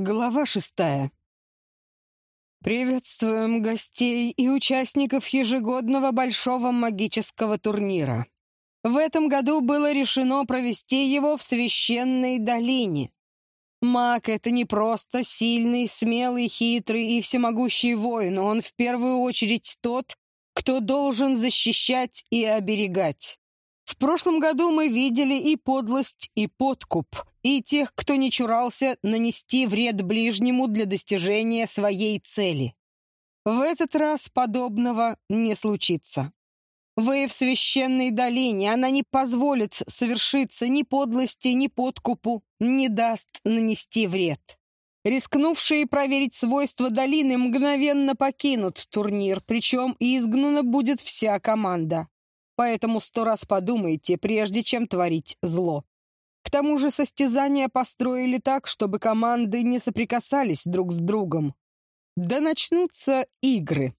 Глава шестая. Приветствуем гостей и участников ежегодного большого магического турнира. В этом году было решено провести его в священной долине. Маг — это не просто сильный, смелый, хитрый и всемогущий воин, он в первую очередь тот, кто должен защищать и оберегать. В прошлом году мы видели и подлость, и подкуп, и тех, кто не чурался нанести вред ближнему для достижения своей цели. В этот раз подобного не случится. Вы в священной долине, она не позволит совершиться ни подлости, ни подкупу, не даст нанести вред. Рискнувшие проверить свойства долины мгновенно покинут турнир, причем изгнана будет вся команда поэтому сто раз подумайте, прежде чем творить зло. К тому же состязания построили так, чтобы команды не соприкасались друг с другом. Да начнутся игры.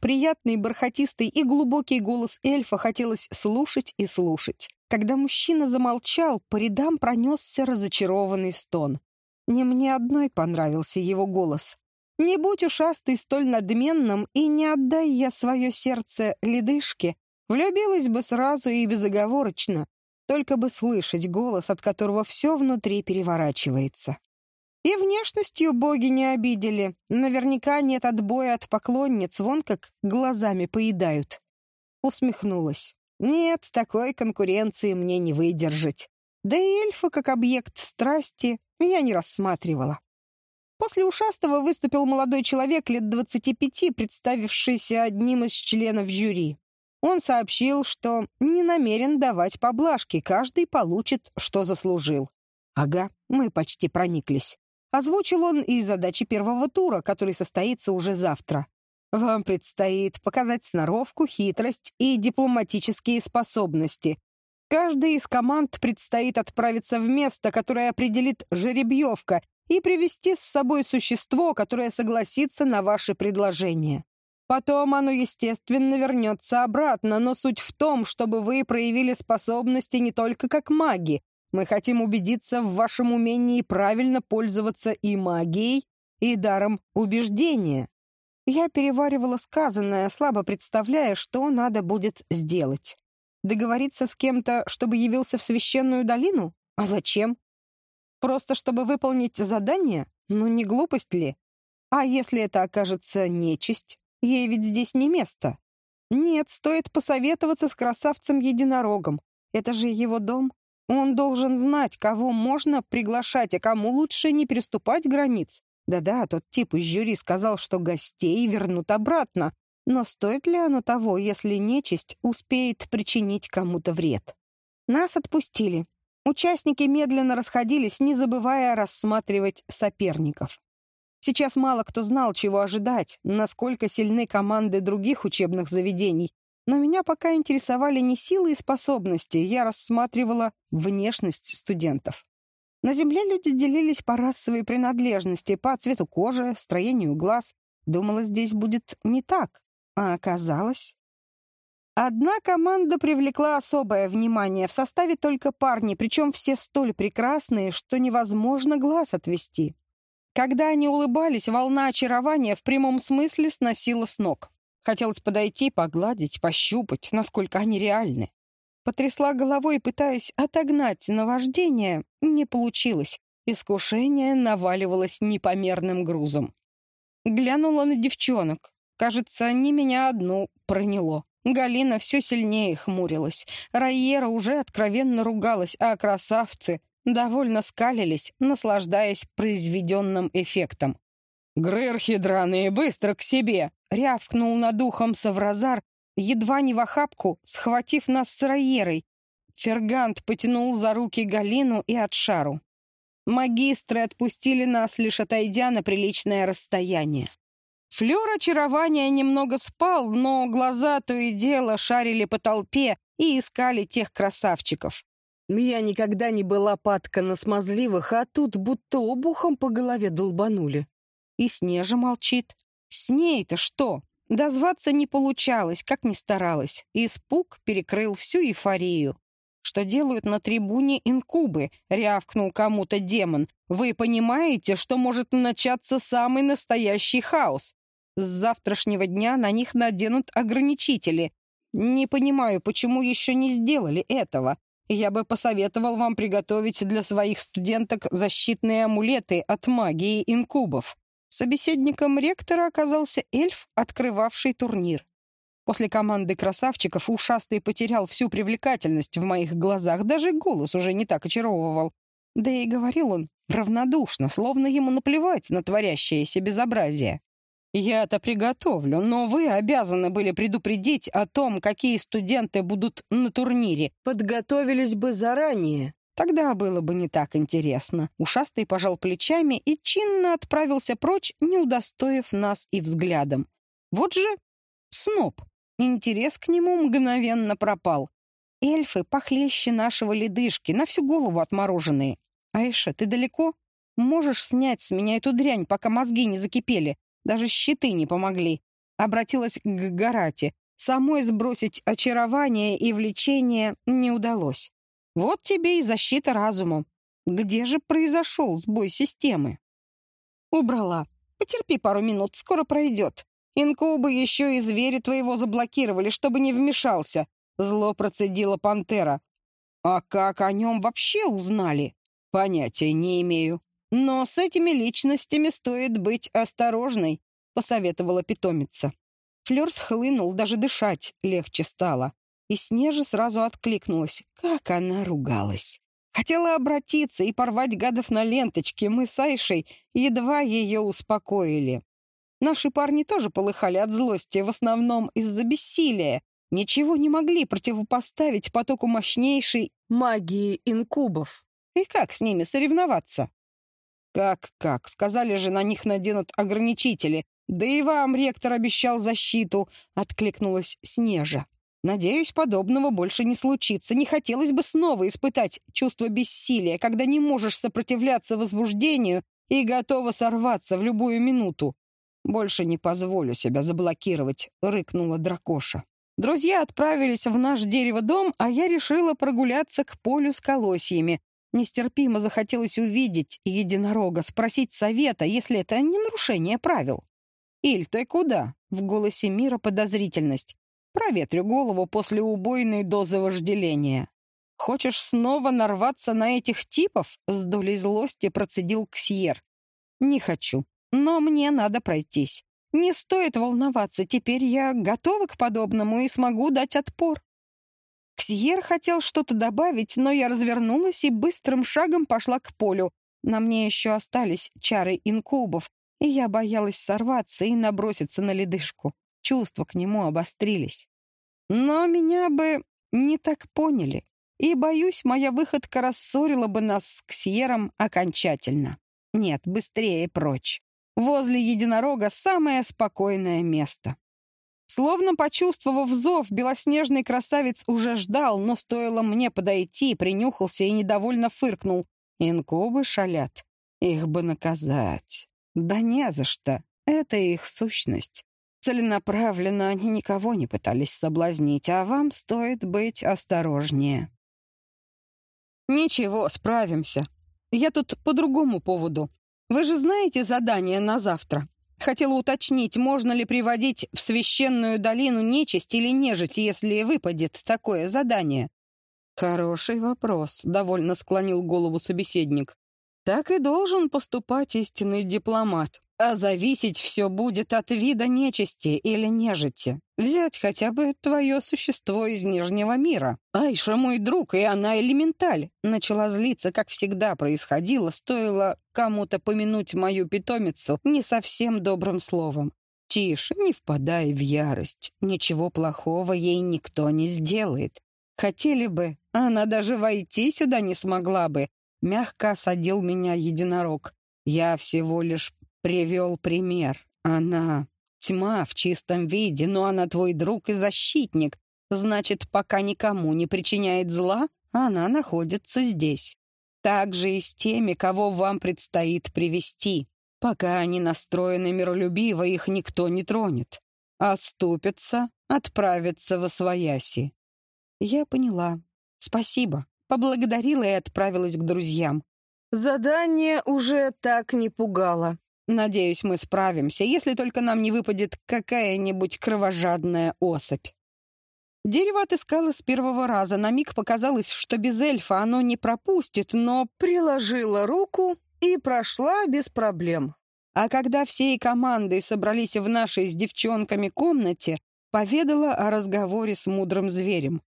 Приятный, бархатистый и глубокий голос эльфа хотелось слушать и слушать. Когда мужчина замолчал, по рядам пронесся разочарованный стон. Не мне одной понравился его голос. Не будь ушастый столь надменным, и не отдай я свое сердце ледышке, Влюбилась бы сразу и безоговорочно, только бы слышать голос, от которого все внутри переворачивается. И внешностью боги не обидели. Наверняка нет отбоя от поклонниц, вон как глазами поедают. Усмехнулась. Нет, такой конкуренции мне не выдержать. Да и эльфа как объект страсти я не рассматривала. После ушастого выступил молодой человек лет двадцати пяти, представившийся одним из членов жюри. Он сообщил, что не намерен давать поблажки, каждый получит, что заслужил. Ага, мы почти прониклись. Озвучил он и задачи первого тура, который состоится уже завтра. Вам предстоит показать сноровку, хитрость и дипломатические способности. Каждой из команд предстоит отправиться в место, которое определит жеребьевка, и привести с собой существо, которое согласится на ваши предложения. Потом оно, естественно, вернется обратно, но суть в том, чтобы вы проявили способности не только как маги. Мы хотим убедиться в вашем умении правильно пользоваться и магией, и даром убеждения. Я переваривала сказанное, слабо представляя, что надо будет сделать. Договориться с кем-то, чтобы явился в священную долину? А зачем? Просто чтобы выполнить задание? Ну, не глупость ли? А если это окажется нечисть? Ей ведь здесь не место. Нет, стоит посоветоваться с красавцем-единорогом. Это же его дом. Он должен знать, кого можно приглашать, а кому лучше не переступать границ. Да-да, тот тип из жюри сказал, что гостей вернут обратно. Но стоит ли оно того, если нечисть успеет причинить кому-то вред? Нас отпустили. Участники медленно расходились, не забывая рассматривать соперников. Сейчас мало кто знал, чего ожидать, насколько сильны команды других учебных заведений, но меня пока интересовали не силы и способности, я рассматривала внешность студентов. На Земле люди делились по расовой принадлежности, по цвету кожи, строению глаз. Думала, здесь будет не так, а оказалось... Одна команда привлекла особое внимание. В составе только парни, причем все столь прекрасные, что невозможно глаз отвести. Когда они улыбались, волна очарования в прямом смысле сносила с ног. Хотелось подойти, погладить, пощупать, насколько они реальны. Потрясла головой, пытаясь отогнать наваждение, не получилось. Искушение наваливалось непомерным грузом. Глянула на девчонок. Кажется, не меня одну проняло. Галина все сильнее хмурилась. Райера уже откровенно ругалась, а красавцы довольно скалились, наслаждаясь произведенным эффектом. «Грырхи драные, быстро к себе!» — рявкнул над ухом Савразар, едва не в охапку, схватив нас с Райерой. Фергант потянул за руки Галину и Отшару. Магистры отпустили нас, лишь отойдя на приличное расстояние. Флёр очарования немного спал, но глаза то и дело шарили по толпе и искали тех красавчиков. Я никогда не была падка на смазливых, а тут будто обухом по голове долбанули. И Снежа молчит. С ней-то что? Дозваться не получалось, как ни старалась. Испуг перекрыл всю эйфорию. что делают на трибуне инкубы», — рявкнул кому-то демон. «Вы понимаете, что может начаться самый настоящий хаос? С завтрашнего дня на них наденут ограничители. Не понимаю, почему еще не сделали этого. Я бы посоветовал вам приготовить для своих студенток защитные амулеты от магии инкубов». Собеседником ректора оказался эльф, открывавший турнир. После команды красавчиков ушастый потерял всю привлекательность в моих глазах, даже голос уже не так очаровывал. Да и говорил он равнодушно, словно ему наплевать на творящееся безобразие. «Я-то приготовлю, но вы обязаны были предупредить о том, какие студенты будут на турнире. Подготовились бы заранее. Тогда было бы не так интересно». Ушастый пожал плечами и чинно отправился прочь, не удостоив нас и взглядом. «Вот же сноб!» Интерес к нему мгновенно пропал. Эльфы похлеще нашего ледышки, на всю голову отмороженные. Айша, ты далеко? Можешь снять с меня эту дрянь, пока мозги не закипели? Даже щиты не помогли. Обратилась к Гарате. Самой сбросить очарование и влечение не удалось. Вот тебе и защита разуму. Где же произошел сбой системы? Убрала. Потерпи пару минут, скоро пройдет. Инкубы еще и звери твоего заблокировали, чтобы не вмешался. Зло процедила пантера. А как о нем вообще узнали? Понятия не имею. Но с этими личностями стоит быть осторожной, посоветовала питомица. Флёр схлынул, даже дышать легче стало. И Снежа сразу откликнулась. Как она ругалась. Хотела обратиться и порвать гадов на ленточке. Мы с Айшей едва ее успокоили. Наши парни тоже полыхали от злости, в основном из-за бессилия. Ничего не могли противопоставить потоку мощнейшей магии инкубов. И как с ними соревноваться? Как-как? Сказали же, на них наденут ограничители. Да и вам ректор обещал защиту, откликнулась Снежа. Надеюсь, подобного больше не случится. Не хотелось бы снова испытать чувство бессилия, когда не можешь сопротивляться возбуждению и готова сорваться в любую минуту. «Больше не позволю себя заблокировать», — рыкнула дракоша. Друзья отправились в наш дерево-дом, а я решила прогуляться к полю с колосьями. Нестерпимо захотелось увидеть единорога, спросить совета, если это не нарушение правил. «Иль, ты куда?» — в голосе мира подозрительность. «Проветрю голову после убойной дозы вожделения». «Хочешь снова нарваться на этих типов?» — с долей злости процедил Ксьер. «Не хочу. Но мне надо пройтись. Не стоит волноваться, теперь я готова к подобному и смогу дать отпор. Ксьер хотел что-то добавить, но я развернулась и быстрым шагом пошла к полю. На мне еще остались чары инкубов, и я боялась сорваться и наброситься на ледышку. Чувства к нему обострились. Но меня бы не так поняли, и, боюсь, моя выходка рассорила бы нас с Ксьером окончательно. Нет, быстрее прочь. Возле единорога самое спокойное место. Словно почувствовав зов, белоснежный красавец уже ждал, но стоило мне подойти, принюхался и недовольно фыркнул. Инкубы шалят. Их бы наказать. Да не за что. Это их сущность. Целенаправленно они никого не пытались соблазнить, а вам стоит быть осторожнее. Ничего, справимся. Я тут по другому поводу. Вы же знаете задание на завтра? Хотела уточнить, можно ли приводить в священную долину нечисть или нежить, если выпадет такое задание. Хороший вопрос, довольно склонил голову собеседник. Так и должен поступать истинный дипломат. А зависеть все будет от вида нечисти или нежити. Взять хотя бы твое существо из Нижнего мира. Айша мой друг, и она элементаль. Начала злиться, как всегда происходило, стоило кому-то помянуть мою питомицу не совсем добрым словом. Тише, не впадай в ярость. Ничего плохого ей никто не сделает. Хотели бы, она даже войти сюда не смогла бы. Мягко осадил меня единорог. Я всего лишь привел пример. Она тьма в чистом виде, но она твой друг и защитник. Значит, пока никому не причиняет зла, она находится здесь. Так же и с теми, кого вам предстоит привести. Пока они настроены миролюбиво, их никто не тронет. Оступятся, отправятся во свояси. Я поняла. «Спасибо», поблагодарила и отправилась к друзьям. Задание уже так не пугало. Надеюсь, мы справимся, если только нам не выпадет какая-нибудь кровожадная особь. Дерево отыскала с первого раза. На миг показалось, что без эльфа оно не пропустит, но приложила руку и прошла без проблем. А когда всей командой собрались в нашей с девчонками комнате, поведала о разговоре с мудрым зверем.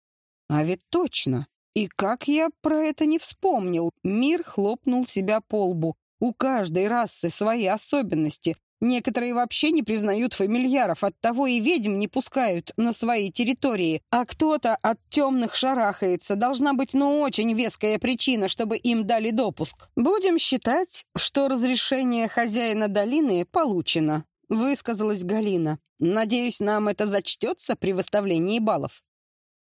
А ведь точно, и как я про это не вспомнил? Мир хлопнул себя по лбу. У каждой расы свои особенности. Некоторые вообще не признают фамильяров, оттого и ведьм не пускают на свои территории. А кто-то от темных шарахается. Должна быть, ну, очень веская причина, чтобы им дали допуск. Будем считать, что разрешение хозяина долины получено, высказалась Галина. Надеюсь, нам это зачтется при выставлении баллов.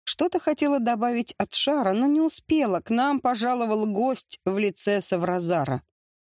Что-то хотела добавить от шара, но не успела. К нам пожаловал гость в лице Савразара.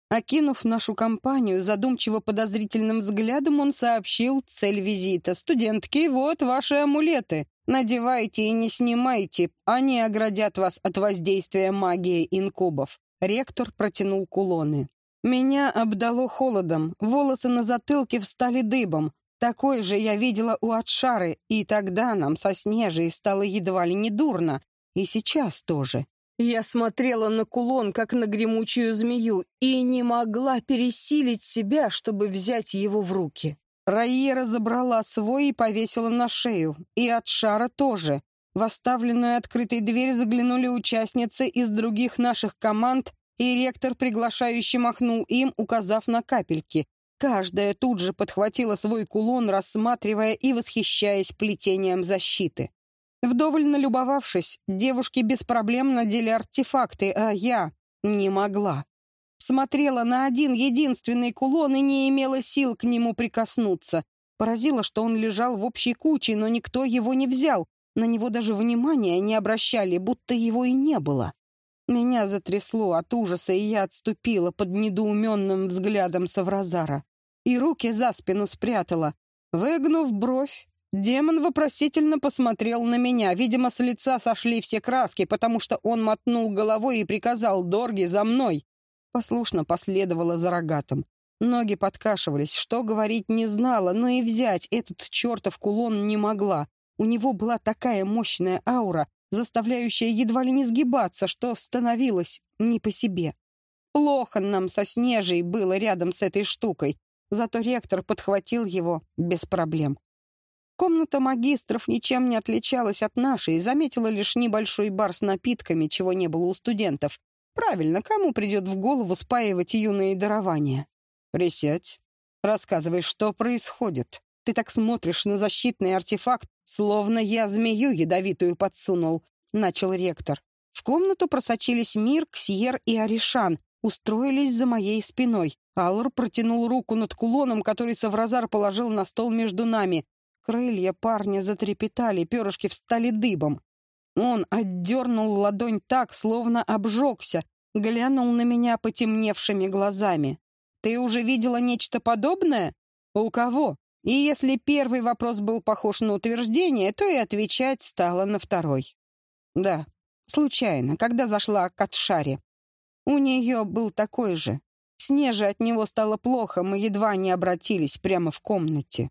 Окинув нашу компанию задумчиво подозрительным взглядом, он сообщил цель визита. «Студентки, вот ваши амулеты. Надевайте и не снимайте. Они оградят вас от воздействия магии инкубов». Ректор протянул кулоны. Меня обдало холодом, волосы на затылке встали дыбом. Такой же я видела у Атшары, и тогда нам со Снежей стало едва ли не дурно. И сейчас тоже. Я смотрела на кулон, как на гремучую змею, и не могла пересилить себя, чтобы взять его в руки. Раира забрала свой и повесила на шею. И Атшара тоже. В оставленную открытой дверь заглянули участницы из других наших команд, и ректор приглашающе махнул им, указав на капельки. Каждая тут же подхватила свой кулон, рассматривая и восхищаясь плетением защиты. Вдоволь налюбовавшись, девушки без проблем надели артефакты, а я не могла. Смотрела на один единственный кулон и не имела сил к нему прикоснуться. Поразило, что он лежал в общей куче, но никто его не взял. На него даже внимания не обращали, будто его и не было. Меня затрясло от ужаса, и я отступила под недоуменным взглядом Савразара и руки за спину спрятала. Выгнув бровь, демон вопросительно посмотрел на меня. Видимо, с лица сошли все краски, потому что он мотнул головой и приказал Дорги за мной. Послушно последовала за рогатом. Ноги подкашивались, что говорить не знала, но и взять этот чертов кулон не могла. У него была такая мощная аура, заставляющая едва ли не сгибаться, что становилось не по себе. Плохо нам со Снежей было рядом с этой штукой. Зато ректор подхватил его без проблем. Комната магистров ничем не отличалась от нашей, заметила лишь небольшой бар с напитками, чего не было у студентов. Правильно, кому придет в голову спаивать юные дарования? Присядь. Рассказывай, что происходит. Ты так смотришь на защитный артефакт, словно я змею ядовитую подсунул, — начал ректор. В комнату просочились Мир, Ксьер и Аришан, устроились за моей спиной. Аллар протянул руку над кулоном, который Савразар положил на стол между нами. Крылья парня затрепетали, перышки встали дыбом. Он отдернул ладонь так, словно обжегся, глянул на меня потемневшими глазами. «Ты уже видела нечто подобное? У кого?» И если первый вопрос был похож на утверждение, то и отвечать стало на второй. «Да, случайно, когда зашла к Атшаре. У нее был такой же. Снеже от него стало плохо, мы едва не обратились прямо в комнате.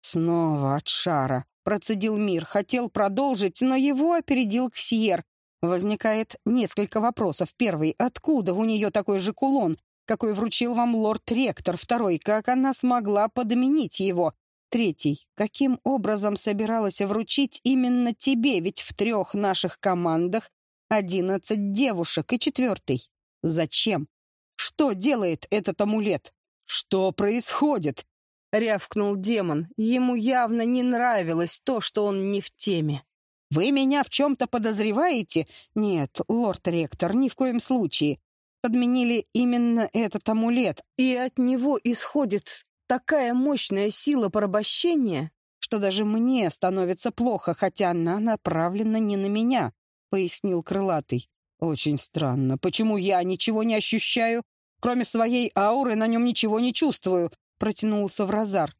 Снова от шара. Процедил мир. Хотел продолжить, но его опередил Ксьер. Возникает несколько вопросов. Первый. Откуда у нее такой же кулон, какой вручил вам лорд-ректор? Второй. Как она смогла подменить его? Третий. Каким образом собиралась вручить именно тебе? Ведь в трех наших командах одиннадцать девушек. И четвертый. Зачем? Что делает этот амулет? Что происходит? Рявкнул демон. Ему явно не нравилось то, что он не в теме. «Вы меня в чем-то подозреваете?» «Нет, лорд-ректор, ни в коем случае. Подменили именно этот амулет, и от него исходит такая мощная сила порабощения, что даже мне становится плохо, хотя она направлена не на меня», — пояснил крылатый. Очень странно. Почему я ничего не ощущаю? Кроме своей ауры на нем ничего не чувствую, протянулся в Розар.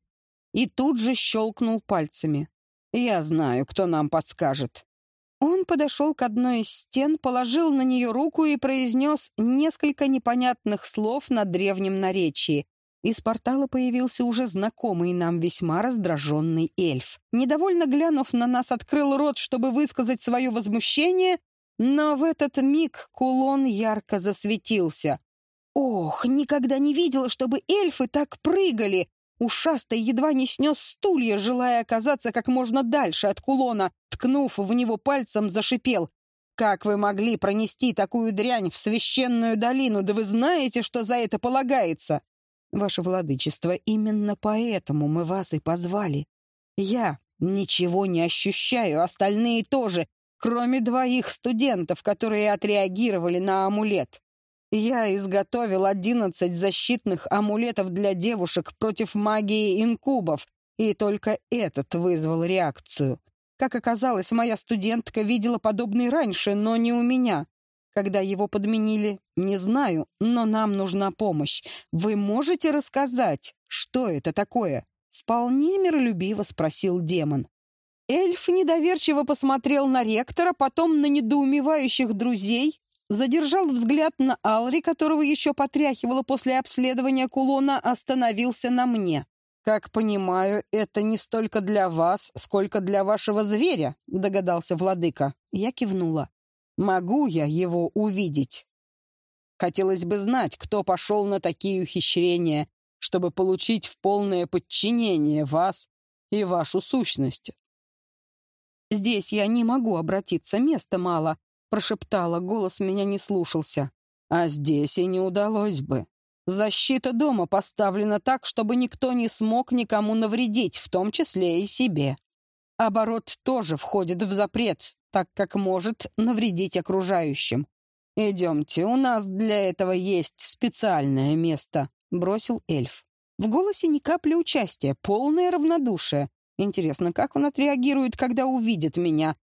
И тут же щелкнул пальцами. Я знаю, кто нам подскажет. Он подошел к одной из стен, положил на нее руку и произнес несколько непонятных слов на древнем наречии. Из портала появился уже знакомый нам весьма раздраженный эльф. Недовольно глянув на нас, открыл рот, чтобы высказать свое возмущение, но в этот миг кулон ярко засветился. Ох, никогда не видела, чтобы эльфы так прыгали! Ушастый едва не снес стулья, желая оказаться как можно дальше от кулона, ткнув в него пальцем, зашипел. «Как вы могли пронести такую дрянь в священную долину? Да вы знаете, что за это полагается!» «Ваше владычество, именно поэтому мы вас и позвали. Я ничего не ощущаю, остальные тоже, кроме двоих студентов, которые отреагировали на амулет. Я изготовил одиннадцать защитных амулетов для девушек против магии инкубов, и только этот вызвал реакцию. Как оказалось, моя студентка видела подобный раньше, но не у меня. Когда его подменили, не знаю, но нам нужна помощь. Вы можете рассказать, что это такое? Вполне миролюбиво спросил демон. Эльф недоверчиво посмотрел на ректора, потом на недоумевающих друзей, задержал взгляд на Алри, которого еще потряхивало после обследования кулона, остановился на мне. «Как понимаю, это не столько для вас, сколько для вашего зверя», — догадался владыка. Я кивнула. «Могу я его увидеть?» Хотелось бы знать, кто пошел на такие ухищрения, чтобы получить в полное подчинение вас и вашу сущность. «Здесь я не могу обратиться, места мало», — прошептала, голос меня не слушался. «А здесь и не удалось бы. Защита дома поставлена так, чтобы никто не смог никому навредить, в том числе и себе. Оборот тоже входит в запрет, так как может навредить окружающим. «Идемте, у нас для этого есть специальное место», — бросил эльф. В голосе ни капли участия, полное равнодушие. Интересно, как он отреагирует, когда увидит меня?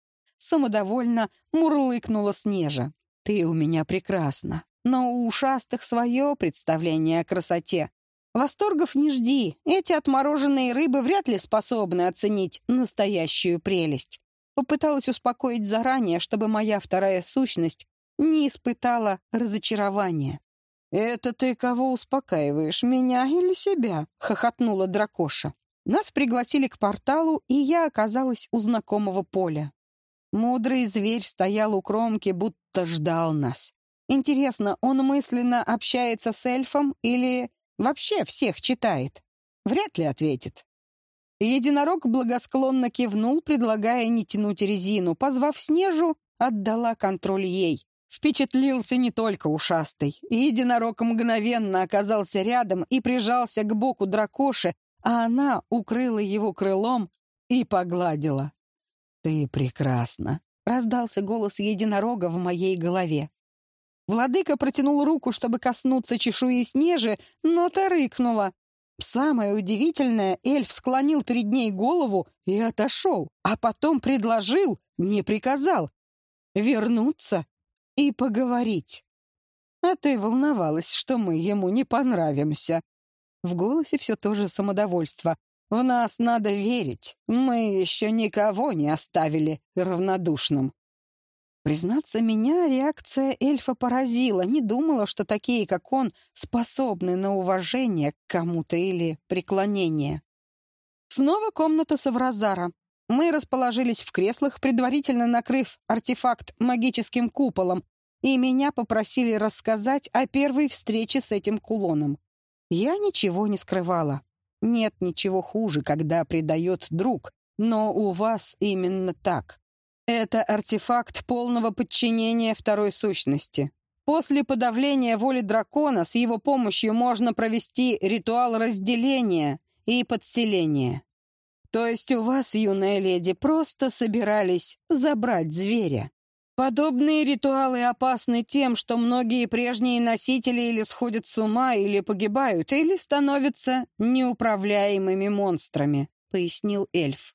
Самодовольно мурлыкнула Снежа. «Ты у меня прекрасна, но у ушастых свое представление о красоте. Восторгов не жди, эти отмороженные рыбы вряд ли способны оценить настоящую прелесть». Попыталась успокоить заранее, чтобы моя вторая сущность не испытала разочарования. «Это ты кого успокаиваешь, меня или себя?» — хохотнула дракоша. Нас пригласили к порталу, и я оказалась у знакомого поля. Мудрый зверь стоял у кромки, будто ждал нас. Интересно, он мысленно общается с эльфом или вообще всех читает? Вряд ли ответит. Единорог благосклонно кивнул, предлагая не тянуть резину. Позвав Снежу, отдала контроль ей. Впечатлился не только ушастый. Единорог мгновенно оказался рядом и прижался к боку дракоши, а она укрыла его крылом и погладила. «Ты прекрасна!» — раздался голос единорога в моей голове. Владыка протянул руку, чтобы коснуться чешуи снежи, но та рыкнула. Самое удивительное, эльф склонил перед ней голову и отошел, а потом предложил, не приказал, вернуться и поговорить. А ты волновалась, что мы ему не понравимся. В голосе все то же самодовольство. В нас надо верить. Мы еще никого не оставили равнодушным. Признаться, меня реакция эльфа поразила. Не думала, что такие, как он, способны на уважение к кому-то или преклонение. Снова комната Савразара. Мы расположились в креслах, предварительно накрыв артефакт магическим куполом, и меня попросили рассказать о первой встрече с этим кулоном. Я ничего не скрывала. Нет ничего хуже, когда предает друг, но у вас именно так. Это артефакт полного подчинения второй сущности. После подавления воли дракона с его помощью можно провести ритуал разделения и подселения. То есть у вас, юная леди, просто собирались забрать зверя. Подобные ритуалы опасны тем, что многие прежние носители или сходят с ума, или погибают, или становятся неуправляемыми монстрами, пояснил эльф.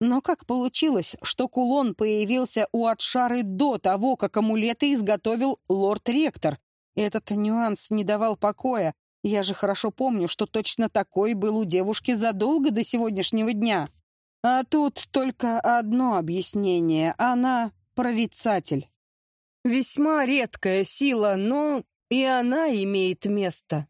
Но как получилось, что кулон появился у Атшары до того, как амулеты изготовил лорд-ректор? Этот нюанс не давал покоя. Я же хорошо помню, что точно такой был у девушки задолго до сегодняшнего дня. А тут только одно объяснение. Она прорицатель. Весьма редкая сила, но и она имеет место.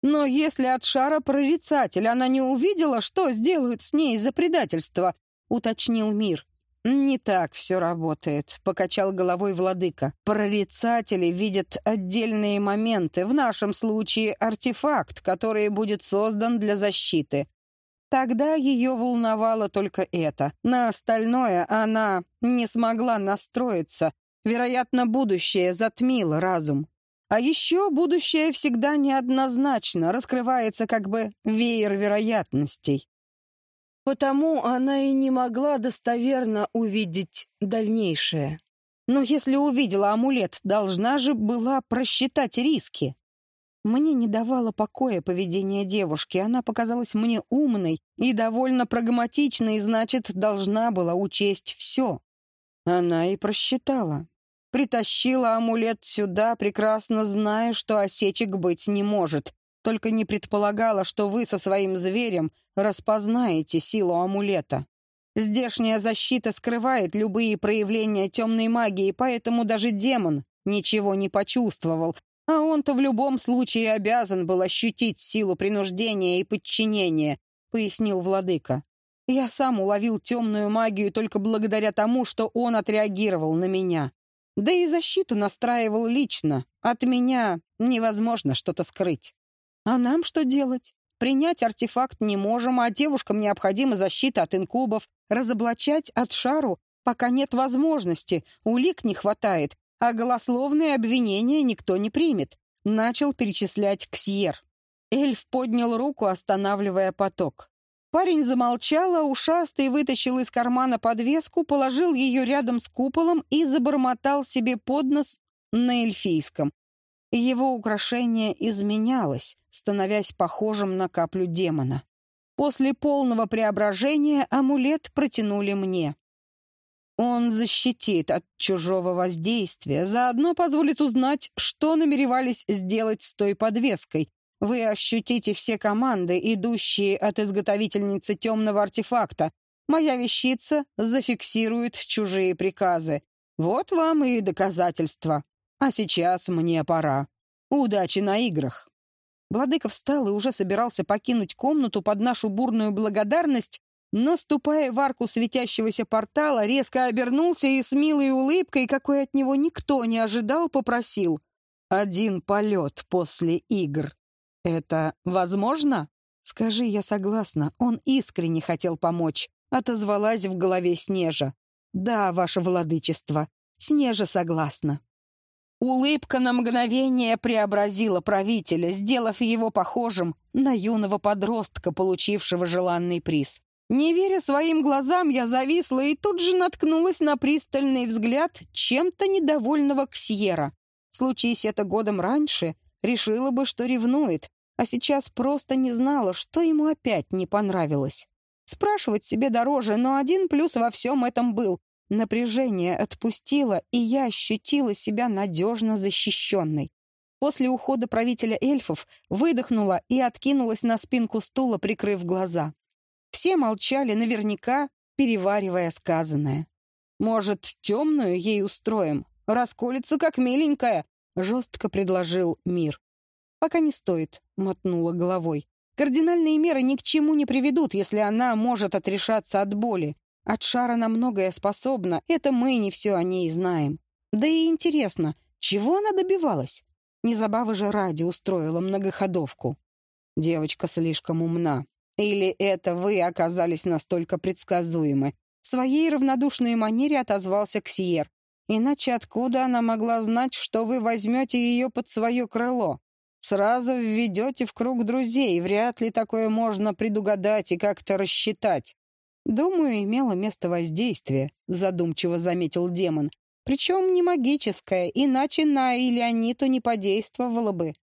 Но если от шара прорицатель она не увидела, что сделают с ней за предательство, уточнил мир. «Не так все работает», — покачал головой владыка. «Прорицатели видят отдельные моменты, в нашем случае артефакт, который будет создан для защиты. Тогда ее волновало только это. На остальное она не смогла настроиться. Вероятно, будущее затмило разум. А еще будущее всегда неоднозначно, раскрывается как бы веер вероятностей. Потому она и не могла достоверно увидеть дальнейшее. Но если увидела амулет, должна же была просчитать риски. Мне не давало покоя поведение девушки. Она показалась мне умной и довольно прагматичной, значит, должна была учесть все. Она и просчитала. Притащила амулет сюда, прекрасно зная, что осечек быть не может. Только не предполагала, что вы со своим зверем распознаете силу амулета. Здешняя защита скрывает любые проявления темной магии, поэтому даже демон ничего не почувствовал, а он-то в любом случае обязан был ощутить силу принуждения и подчинения, пояснил владыка. Я сам уловил темную магию только благодаря тому, что он отреагировал на меня. Да и защиту настраивал лично. От меня невозможно что-то скрыть. А нам что делать? Принять артефакт не можем, а девушкам необходима защита от инкубов. Разоблачать от шару пока нет возможности, улик не хватает, а голословные обвинения никто не примет. Начал перечислять Ксьер. Эльф поднял руку, останавливая поток. Парень замолчал, а ушастый вытащил из кармана подвеску, положил ее рядом с куполом и забормотал себе под нос на эльфийском. Его украшение изменялось, становясь похожим на каплю демона. После полного преображения амулет протянули мне. Он защитит от чужого воздействия, заодно позволит узнать, что намеревались сделать с той подвеской, вы ощутите все команды, идущие от изготовительницы темного артефакта. Моя вещица зафиксирует чужие приказы. Вот вам и доказательства. А сейчас мне пора. Удачи на играх. Владыка встал и уже собирался покинуть комнату под нашу бурную благодарность, но, ступая в арку светящегося портала, резко обернулся и с милой улыбкой, какой от него никто не ожидал, попросил «Один полет после игр». «Это возможно?» «Скажи, я согласна. Он искренне хотел помочь», — отозвалась в голове Снежа. «Да, ваше владычество. Снежа согласна». Улыбка на мгновение преобразила правителя, сделав его похожим на юного подростка, получившего желанный приз. Не веря своим глазам, я зависла и тут же наткнулась на пристальный взгляд чем-то недовольного Ксьера. Случись это годом раньше, решила бы, что ревнует, а сейчас просто не знала, что ему опять не понравилось. Спрашивать себе дороже, но один плюс во всем этом был. Напряжение отпустило, и я ощутила себя надежно защищенной. После ухода правителя эльфов выдохнула и откинулась на спинку стула, прикрыв глаза. Все молчали наверняка, переваривая сказанное. «Может, темную ей устроим? Расколется, как миленькая», — жестко предложил мир. «Пока не стоит», — мотнула головой. «Кардинальные меры ни к чему не приведут, если она может отрешаться от боли. От шара на многое способна, это мы не все о ней знаем. Да и интересно, чего она добивалась? Не забавы же ради устроила многоходовку. Девочка слишком умна. Или это вы оказались настолько предсказуемы? В своей равнодушной манере отозвался Ксиер. Иначе откуда она могла знать, что вы возьмете ее под свое крыло? Сразу введете в круг друзей, вряд ли такое можно предугадать и как-то рассчитать. Думаю, имело место воздействие, задумчиво заметил демон. Причем не магическое, иначе на Илеониту не подействовало бы.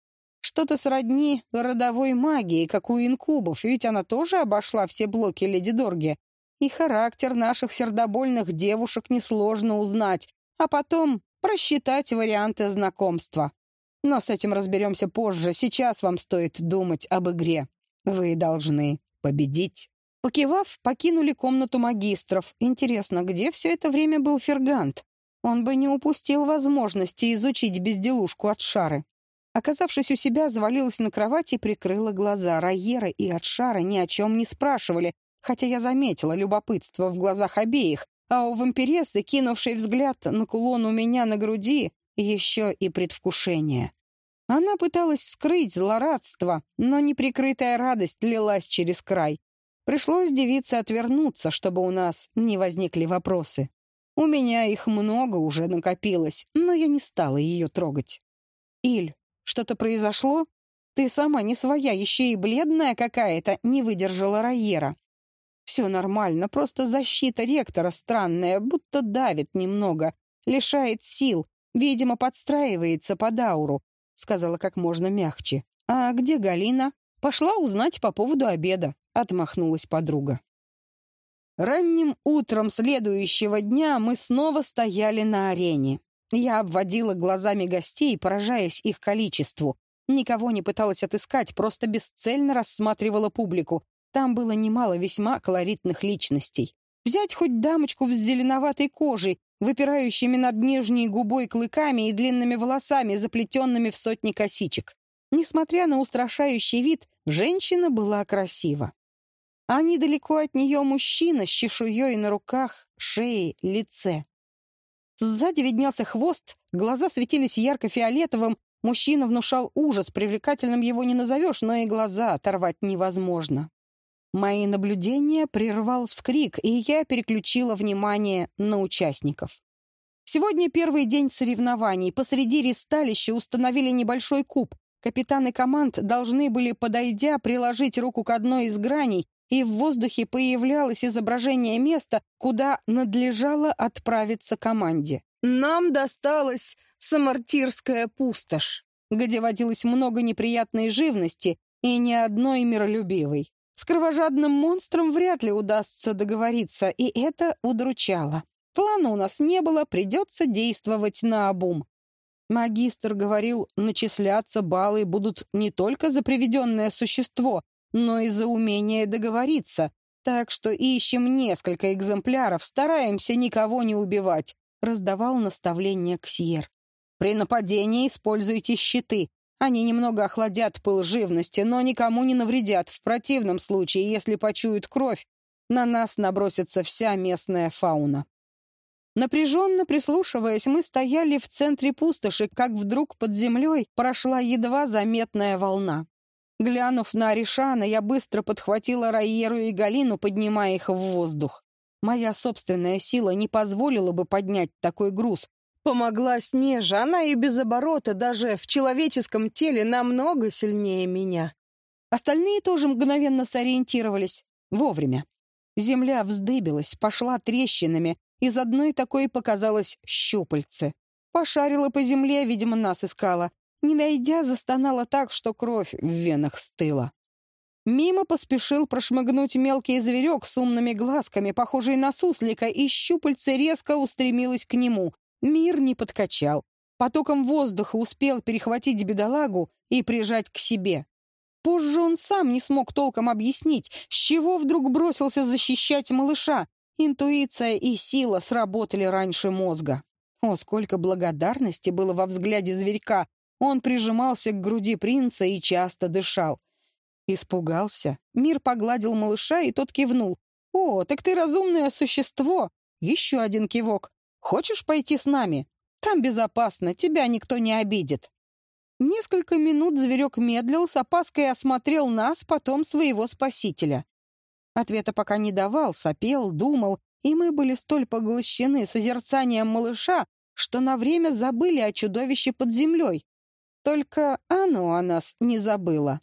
Что-то сродни родовой магии, как у инкубов, ведь она тоже обошла все блоки Леди Дорги. И характер наших сердобольных девушек несложно узнать, а потом просчитать варианты знакомства. Но с этим разберемся позже. Сейчас вам стоит думать об игре. Вы должны победить». Покивав, покинули комнату магистров. Интересно, где все это время был Фергант? Он бы не упустил возможности изучить безделушку от шары. Оказавшись у себя, завалилась на кровати и прикрыла глаза. Райера и от шара ни о чем не спрашивали, хотя я заметила любопытство в глазах обеих, а у вампирессы, кинувшей взгляд на кулон у меня на груди, еще и предвкушение. Она пыталась скрыть злорадство, но неприкрытая радость лилась через край. Пришлось девице отвернуться, чтобы у нас не возникли вопросы. У меня их много уже накопилось, но я не стала ее трогать. «Иль, что-то произошло? Ты сама не своя, еще и бледная какая-то, не выдержала Райера. Все нормально, просто защита ректора странная, будто давит немного, лишает сил, видимо, подстраивается под ауру, сказала как можно мягче. А где Галина? Пошла узнать по поводу обеда, отмахнулась подруга. Ранним утром следующего дня мы снова стояли на арене. Я обводила глазами гостей, поражаясь их количеству. Никого не пыталась отыскать, просто бесцельно рассматривала публику. Там было немало весьма колоритных личностей. Взять хоть дамочку с зеленоватой кожей, выпирающими над нижней губой клыками и длинными волосами, заплетенными в сотни косичек. Несмотря на устрашающий вид, женщина была красива. А недалеко от нее мужчина с чешуей на руках, шее, лице. Сзади виднелся хвост, глаза светились ярко-фиолетовым, мужчина внушал ужас, привлекательным его не назовешь, но и глаза оторвать невозможно. Мои наблюдения прервал вскрик, и я переключила внимание на участников. Сегодня первый день соревнований. Посреди ристалища установили небольшой куб. Капитаны команд должны были, подойдя, приложить руку к одной из граней и в воздухе появлялось изображение места, куда надлежало отправиться команде. Нам досталась Самартирская пустошь, где водилось много неприятной живности и ни одной миролюбивой. С кровожадным монстром вряд ли удастся договориться, и это удручало. Плана у нас не было, придется действовать наобум. Магистр говорил, начисляться баллы будут не только за приведенное существо, но и за умение договориться. Так что ищем несколько экземпляров, стараемся никого не убивать», — раздавал наставление Ксьер. «При нападении используйте щиты. Они немного охладят пыл живности, но никому не навредят. В противном случае, если почуют кровь, на нас набросится вся местная фауна». Напряженно прислушиваясь, мы стояли в центре пустоши, как вдруг под землей прошла едва заметная волна. Глянув на Аришана, я быстро подхватила Райеру и Галину, поднимая их в воздух. Моя собственная сила не позволила бы поднять такой груз. Помогла Снежа, она и без оборота, даже в человеческом теле, намного сильнее меня. Остальные тоже мгновенно сориентировались. Вовремя. Земля вздыбилась, пошла трещинами. Из одной такой показалось щупальце. Пошарила по земле, видимо, нас искала. Не найдя, застонала так, что кровь в венах стыла. Мимо поспешил прошмыгнуть мелкий зверек с умными глазками, похожий на суслика, и щупальце резко устремилось к нему. Мир не подкачал. Потоком воздуха успел перехватить бедолагу и прижать к себе. Позже он сам не смог толком объяснить, с чего вдруг бросился защищать малыша. Интуиция и сила сработали раньше мозга. О, сколько благодарности было во взгляде зверька, он прижимался к груди принца и часто дышал. Испугался. Мир погладил малыша, и тот кивнул. «О, так ты разумное существо!» Еще один кивок. «Хочешь пойти с нами? Там безопасно, тебя никто не обидит». Несколько минут зверек медлил, с опаской осмотрел нас, потом своего спасителя. Ответа пока не давал, сопел, думал, и мы были столь поглощены созерцанием малыша, что на время забыли о чудовище под землей. Только оно о нас не забыло.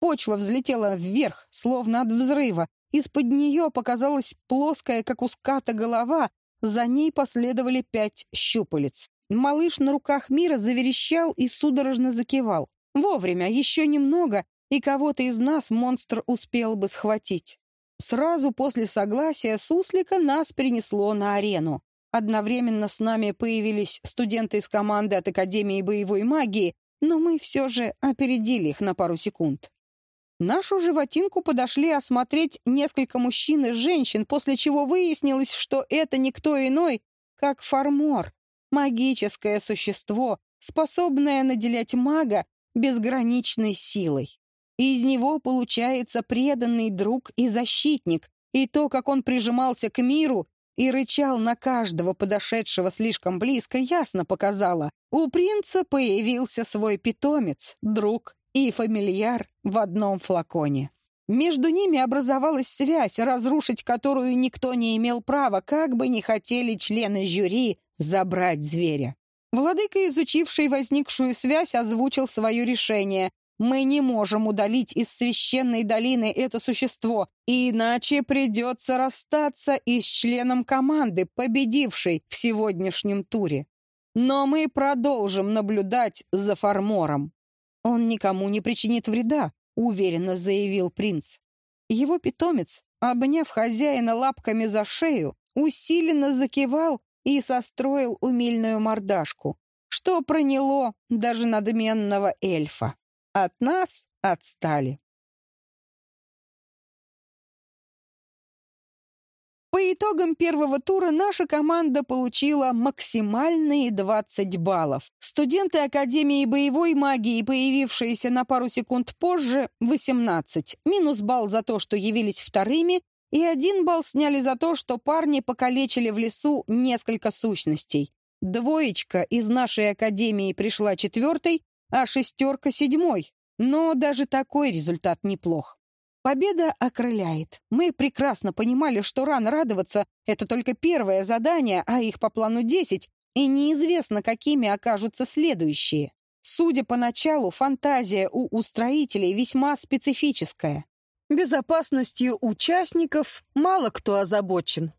Почва взлетела вверх, словно от взрыва. Из-под нее показалась плоская, как у ската, голова. За ней последовали пять щупалец. Малыш на руках мира заверещал и судорожно закивал. Вовремя, еще немного, и кого-то из нас монстр успел бы схватить. Сразу после согласия Суслика нас перенесло на арену. Одновременно с нами появились студенты из команды от Академии боевой магии, но мы все же опередили их на пару секунд. Нашу животинку подошли осмотреть несколько мужчин и женщин, после чего выяснилось, что это никто иной, как Фармор, Магическое существо, способное наделять мага безграничной силой. Из него получается преданный друг и защитник, и то, как он прижимался к миру и рычал на каждого подошедшего слишком близко, ясно показало. У принца появился свой питомец, друг и фамильяр в одном флаконе. Между ними образовалась связь, разрушить которую никто не имел права, как бы ни хотели члены жюри забрать зверя. Владыка, изучивший возникшую связь, озвучил свое решение. «Мы не можем удалить из священной долины это существо, иначе придется расстаться и с членом команды, победившей в сегодняшнем туре. Но мы продолжим наблюдать за Фармором. Он никому не причинит вреда, уверенно заявил принц. Его питомец, обняв хозяина лапками за шею, усиленно закивал и состроил умильную мордашку, что проняло даже надменного эльфа. От нас отстали. По итогам первого тура наша команда получила максимальные 20 баллов. Студенты Академии боевой магии, появившиеся на пару секунд позже, 18. Минус балл за то, что явились вторыми, и один балл сняли за то, что парни покалечили в лесу несколько сущностей. Двоечка из нашей Академии пришла четвертой, а шестерка седьмой. Но даже такой результат неплох. Победа окрыляет. Мы прекрасно понимали, что рано радоваться — это только первое задание, а их по плану десять, и неизвестно, какими окажутся следующие. Судя по началу, фантазия у устроителей весьма специфическая. Безопасностью участников мало кто озабочен.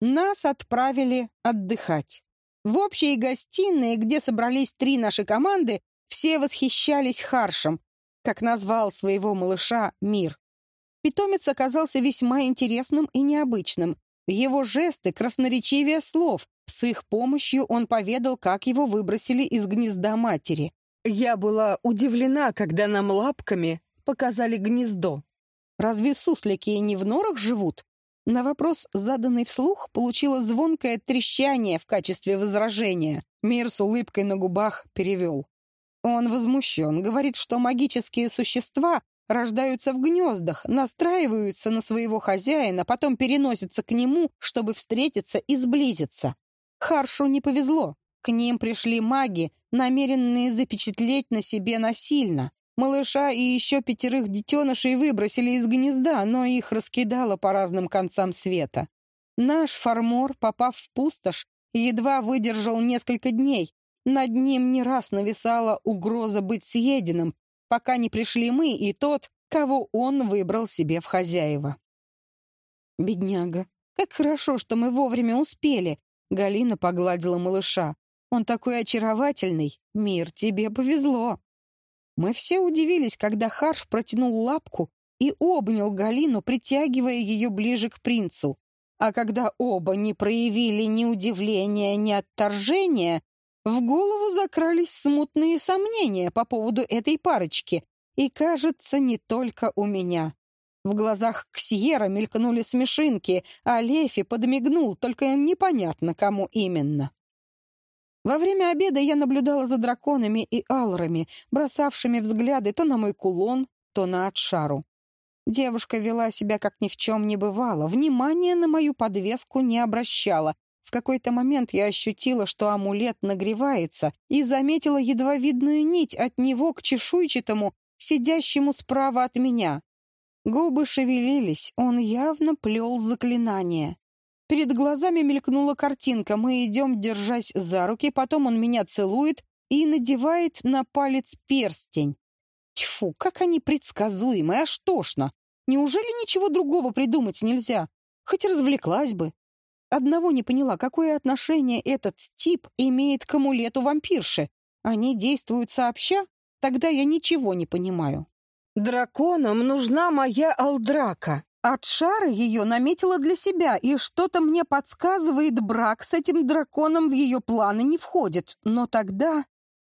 Нас отправили отдыхать. В общей гостиной, где собрались три наши команды, все восхищались Харшем, как назвал своего малыша Мир. Питомец оказался весьма интересным и необычным. Его жесты красноречивее слов. С их помощью он поведал, как его выбросили из гнезда матери. Я была удивлена, когда нам лапками показали гнездо. Разве суслики не в норах живут? На вопрос, заданный вслух, получила звонкое трещание в качестве возражения. Мир с улыбкой на губах перевел. Он возмущен, говорит, что магические существа рождаются в гнездах, настраиваются на своего хозяина, потом переносятся к нему, чтобы встретиться и сблизиться. Харшу не повезло. К ним пришли маги, намеренные запечатлеть на себе насильно. Малыша и еще пятерых детенышей выбросили из гнезда, но их раскидало по разным концам света. Наш фармор, попав в пустошь, едва выдержал несколько дней, над ним не раз нависала угроза быть съеденным, пока не пришли мы и тот, кого он выбрал себе в хозяева. «Бедняга, как хорошо, что мы вовремя успели!» Галина погладила малыша. «Он такой очаровательный! Мир, тебе повезло!» Мы все удивились, когда Харш протянул лапку и обнял Галину, притягивая ее ближе к принцу. А когда оба не проявили ни удивления, ни отторжения, в голову закрались смутные сомнения по поводу этой парочки, и, кажется, не только у меня. В глазах Ксьера мелькнули смешинки, а Лефи подмигнул, только непонятно, кому именно. Во время обеда я наблюдала за драконами и алрами, бросавшими взгляды то на мой кулон, то на отшару. Девушка вела себя, как ни в чем не бывало, внимания на мою подвеску не обращала, в какой-то момент я ощутила, что амулет нагревается, и заметила едва видную нить от него к чешуйчатому, сидящему справа от меня. Губы шевелились, он явно плел заклинание. Перед глазами мелькнула картинка. Мы идем, держась за руки, потом он меня целует и надевает на палец перстень. Тьфу, как они предсказуемы, аж тошно. Неужели ничего другого придумать нельзя? Хоть развлеклась бы. Одного не поняла, какое отношение этот тип имеет к амулету вампирши. Они действуют сообща? Тогда я ничего не понимаю. Драконам нужна моя Алдрака. От шара ее наметила для себя, и что-то мне подсказывает, брак с этим драконом в ее планы не входит. Но тогда...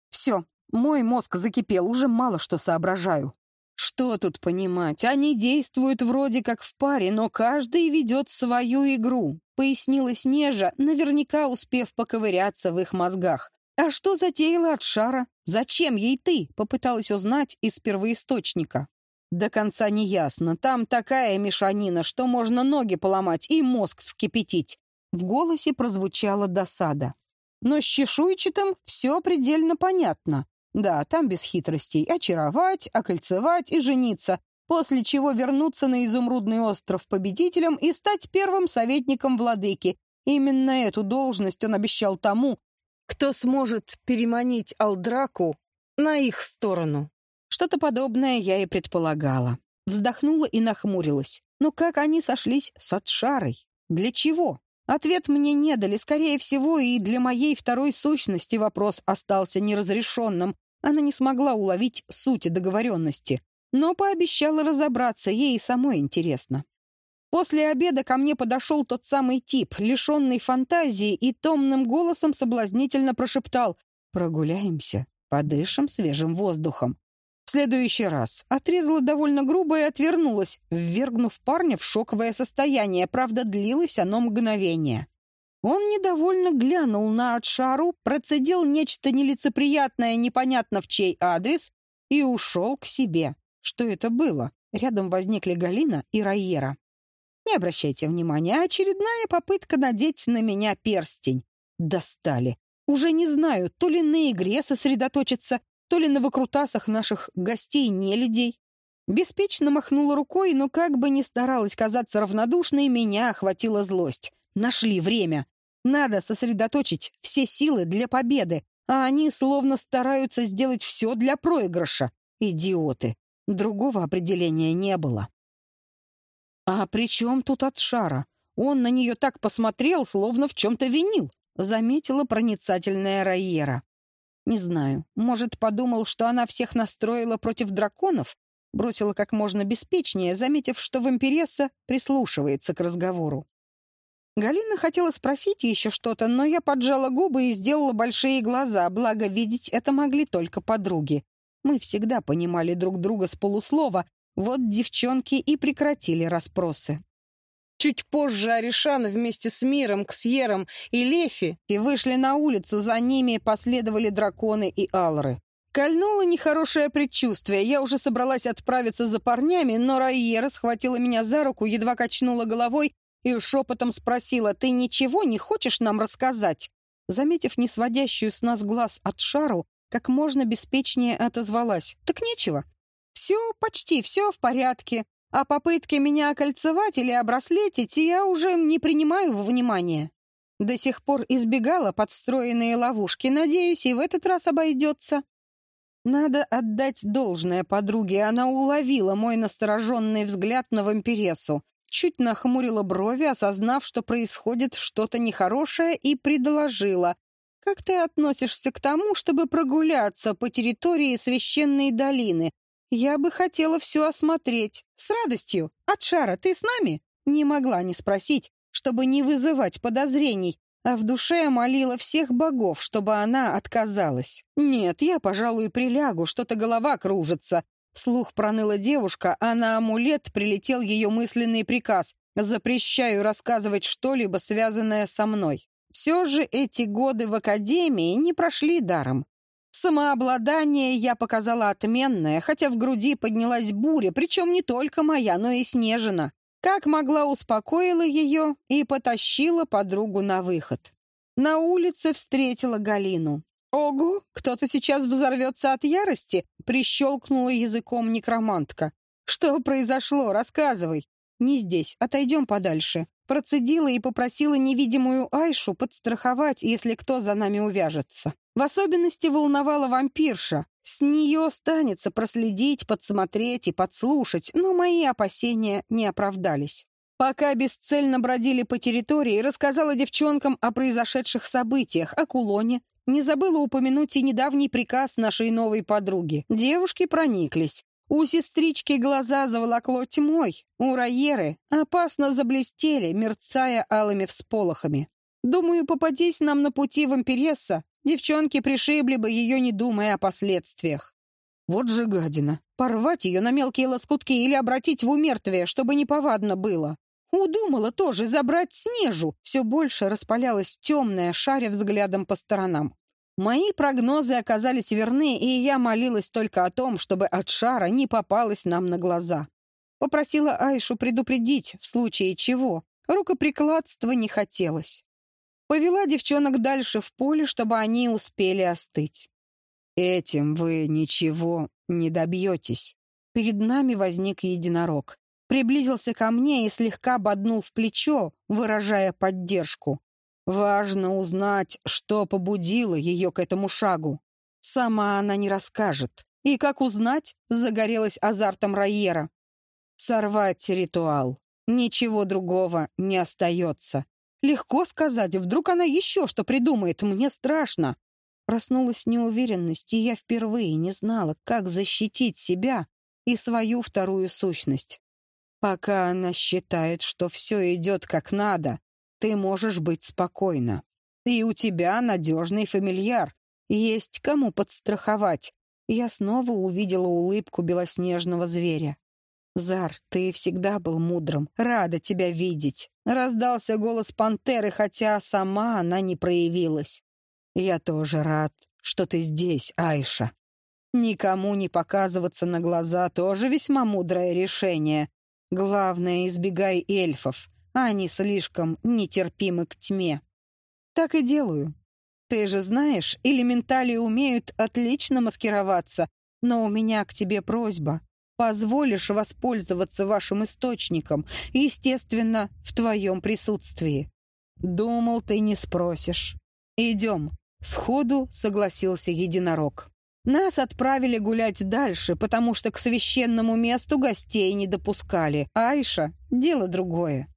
Все, мой мозг закипел, уже мало что соображаю. Что тут понимать? Они действуют вроде как в паре, но каждый ведет свою игру. Пояснила Снежа, наверняка успев поковыряться в их мозгах. «А что затеяла от шара? Зачем ей ты?» — попыталась узнать из первоисточника. До конца не ясно. Там такая мешанина, что можно ноги поломать и мозг вскипятить. В голосе прозвучала досада. Но с чешуйчатым все предельно понятно. Да, там без хитростей. Очаровать, окольцевать и жениться, после чего вернуться на Изумрудный остров победителем и стать первым советником владыки. Именно эту должность он обещал тому, кто сможет переманить Алдраку на их сторону. Что-то подобное я и предполагала. Вздохнула и нахмурилась. Но как они сошлись с Атшарой? Для чего? Ответ мне не дали, скорее всего, и для моей второй сущности вопрос остался неразрешенным. Она не смогла уловить суть договоренности, но пообещала разобраться, ей самой интересно. После обеда ко мне подошел тот самый тип, лишенный фантазии, и томным голосом соблазнительно прошептал «Прогуляемся, подышим свежим воздухом». В следующий раз отрезала довольно грубо и отвернулась, ввергнув парня в шоковое состояние, правда, длилось оно мгновение. Он недовольно глянул на Атшару, процедил нечто нелицеприятное, непонятно в чей адрес, и ушел к себе. Что это было? Рядом возникли Галина и Райера. Не обращайте внимания, очередная попытка надеть на меня перстень. Достали. Уже не знаю, то ли на игре сосредоточиться, то ли на выкрутасах наших гостей не людей. Беспечно махнула рукой, но как бы ни старалась казаться равнодушной, меня охватила злость. Нашли время. Надо сосредоточить все силы для победы, а они словно стараются сделать все для проигрыша. Идиоты. Другого определения не было. «А при чем тут от шара? Он на нее так посмотрел, словно в чем-то винил», — заметила проницательная Райера. Не знаю, может, подумал, что она всех настроила против драконов? Бросила как можно беспечнее, заметив, что вампиресса прислушивается к разговору. Галина хотела спросить еще что-то, но я поджала губы и сделала большие глаза, благо видеть это могли только подруги. Мы всегда понимали друг друга с полуслова, вот девчонки и прекратили расспросы. Чуть позже Аришан вместе с Миром, Ксьером и Лефи и вышли на улицу, за ними последовали драконы и алры. Кольнуло нехорошее предчувствие. Я уже собралась отправиться за парнями, но Райера схватила меня за руку, едва качнула головой и шепотом спросила, «Ты ничего не хочешь нам рассказать?» Заметив несводящую с нас глаз от шару, как можно беспечнее отозвалась. «Так нечего. Все, почти все в порядке. А попытки меня окольцевать или обраслетить я уже не принимаю во внимание. До сих пор избегала подстроенные ловушки. Надеюсь, и в этот раз обойдется. Надо отдать должное подруге. Она уловила мой настороженный взгляд на вампиресу. Чуть нахмурила брови, осознав, что происходит что-то нехорошее, и предложила. «Как ты относишься к тому, чтобы прогуляться по территории священной долины, «Я бы хотела все осмотреть. С радостью. От шара ты с нами?» Не могла не спросить, чтобы не вызывать подозрений, а в душе молила всех богов, чтобы она отказалась. «Нет, я, пожалуй, прилягу, что-то голова кружится». Слух проныла девушка, а на амулет прилетел ее мысленный приказ «Запрещаю рассказывать что-либо, связанное со мной». Все же эти годы в академии не прошли даром. Самообладание я показала отменное, хотя в груди поднялась буря, причем не только моя, но и Снежина. Как могла успокоила ее и потащила подругу на выход. На улице встретила Галину. «Ого, кто-то сейчас взорвется от ярости!» — прищелкнула языком некромантка. «Что произошло? Рассказывай!» «Не здесь, отойдем подальше». Процедила и попросила невидимую Айшу подстраховать, если кто за нами увяжется. В особенности волновала вампирша. С нее останется проследить, подсмотреть и подслушать, но мои опасения не оправдались. Пока бесцельно бродили по территории, рассказала девчонкам о произошедших событиях, о кулоне, не забыла упомянуть и недавний приказ нашей новой подруги. Девушки прониклись. У сестрички глаза заволокло тьмой, у Райеры опасно заблестели, мерцая алыми всполохами. Думаю, попадись нам на пути вампиресса, девчонки пришибли бы ее, не думая о последствиях. Вот же гадина. Порвать ее на мелкие лоскутки или обратить в умертвие, чтобы неповадно было. Удумала тоже забрать Снежу. Все больше распалялась темная, шаря взглядом по сторонам. Мои прогнозы оказались верны, и я молилась только о том, чтобы от шара не попалась нам на глаза. Попросила Айшу предупредить, в случае чего. Рукоприкладства не хотелось. Повела девчонок дальше в поле, чтобы они успели остыть. «Этим вы ничего не добьетесь». Перед нами возник единорог. Приблизился ко мне и слегка боднул в плечо, выражая поддержку. Важно узнать, что побудило ее к этому шагу. Сама она не расскажет. И как узнать, загорелась азартом Райера. Сорвать ритуал. Ничего другого не остается. Легко сказать, вдруг она еще что придумает, мне страшно. Проснулась неуверенность, и я впервые не знала, как защитить себя и свою вторую сущность. Пока она считает, что все идет как надо, ты можешь быть спокойна. И у тебя надежный фамильяр. Есть кому подстраховать. Я снова увидела улыбку белоснежного зверя. «Зар, ты всегда был мудрым. Рада тебя видеть». Раздался голос пантеры, хотя сама она не проявилась. «Я тоже рад, что ты здесь, Айша. Никому не показываться на глаза тоже весьма мудрое решение. Главное, избегай эльфов. Они слишком нетерпимы к тьме. Так и делаю. Ты же знаешь, элементали умеют отлично маскироваться, но у меня к тебе просьба. Позволишь воспользоваться вашим источником, естественно, в твоем присутствии. Думал, ты не спросишь. Идем. Сходу согласился единорог. Нас отправили гулять дальше, потому что к священному месту гостей не допускали. Айша — дело другое.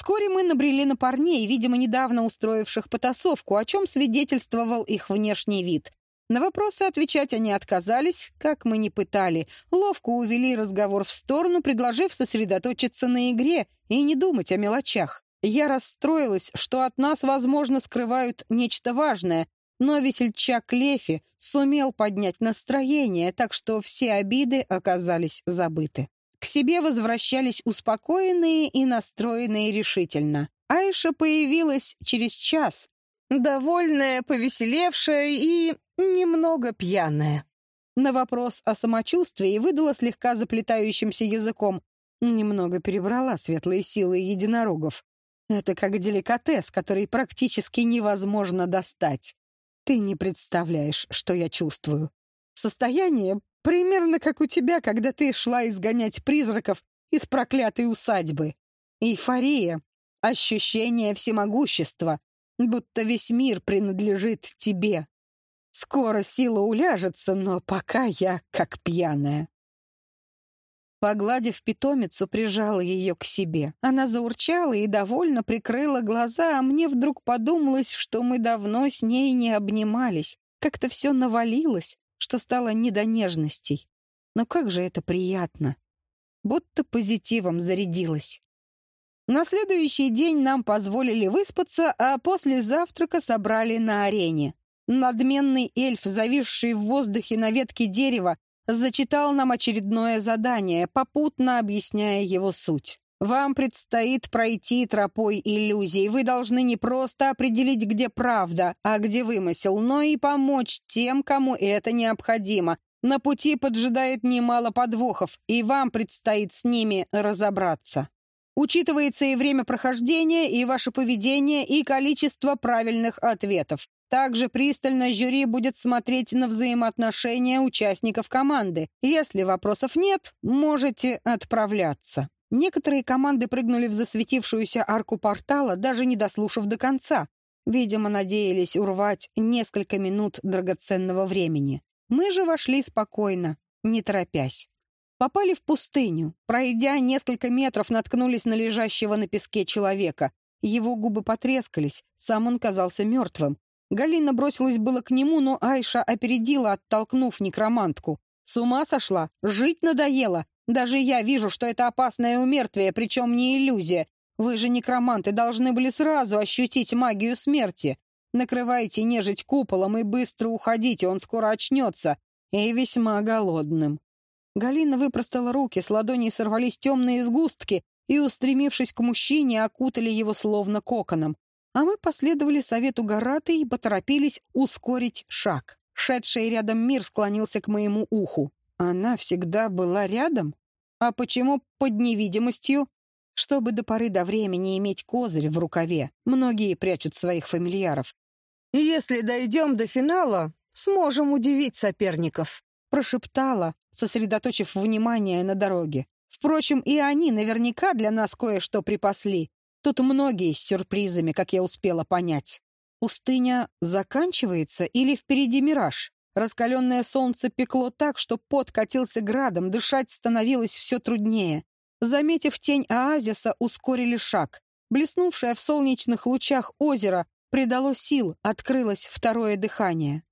Вскоре мы набрели на парней, видимо, недавно устроивших потасовку, о чем свидетельствовал их внешний вид. На вопросы отвечать они отказались, как мы не пытали. Ловко увели разговор в сторону, предложив сосредоточиться на игре и не думать о мелочах. Я расстроилась, что от нас, возможно, скрывают нечто важное, но весельчак Лефи сумел поднять настроение, так что все обиды оказались забыты. К себе возвращались успокоенные и настроенные решительно. Айша появилась через час, довольная, повеселевшая и немного пьяная. На вопрос о самочувствии выдала слегка заплетающимся языком. Немного перебрала светлые силы единорогов. Это как деликатес, который практически невозможно достать. Ты не представляешь, что я чувствую. Состояние Примерно как у тебя, когда ты шла изгонять призраков из проклятой усадьбы. Эйфория, ощущение всемогущества, будто весь мир принадлежит тебе. Скоро сила уляжется, но пока я как пьяная. Погладив питомицу, прижала ее к себе. Она заурчала и довольно прикрыла глаза, а мне вдруг подумалось, что мы давно с ней не обнимались. Как-то все навалилось, что стало не до нежностей. Но как же это приятно. Будто позитивом зарядилась. На следующий день нам позволили выспаться, а после завтрака собрали на арене. Надменный эльф, зависший в воздухе на ветке дерева, зачитал нам очередное задание, попутно объясняя его суть. Вам предстоит пройти тропой иллюзий. Вы должны не просто определить, где правда, а где вымысел, но и помочь тем, кому это необходимо. На пути поджидает немало подвохов, и вам предстоит с ними разобраться. Учитывается и время прохождения, и ваше поведение, и количество правильных ответов. Также пристально жюри будет смотреть на взаимоотношения участников команды. Если вопросов нет, можете отправляться. Некоторые команды прыгнули в засветившуюся арку портала, даже не дослушав до конца. Видимо, надеялись урвать несколько минут драгоценного времени. Мы же вошли спокойно, не торопясь. Попали в пустыню. Пройдя несколько метров, наткнулись на лежащего на песке человека. Его губы потрескались, сам он казался мертвым. Галина бросилась было к нему, но Айша опередила, оттолкнув некромантку. «С ума сошла? Жить надоело? Даже я вижу, что это опасное умертвие, причем не иллюзия. Вы же некроманты должны были сразу ощутить магию смерти. Накрывайте нежить куполом и быстро уходите, он скоро очнется. И весьма голодным. Галина выпростала руки, с ладоней сорвались темные сгустки, и, устремившись к мужчине, окутали его словно коконом. А мы последовали совету Гараты и поторопились ускорить шаг. Шедший рядом мир склонился к моему уху. Она всегда была рядом? А почему под невидимостью? Чтобы до поры до времени иметь козырь в рукаве. Многие прячут своих фамильяров. «Если дойдем до финала, сможем удивить соперников», прошептала, сосредоточив внимание на дороге. Впрочем, и они наверняка для нас кое-что припасли. Тут многие с сюрпризами, как я успела понять. Пустыня заканчивается или впереди мираж? Раскаленное солнце пекло так, что пот катился градом, дышать становилось все труднее. Заметив тень оазиса, ускорили шаг. Блеснувшее в солнечных лучах озеро придало сил, открылось второе дыхание.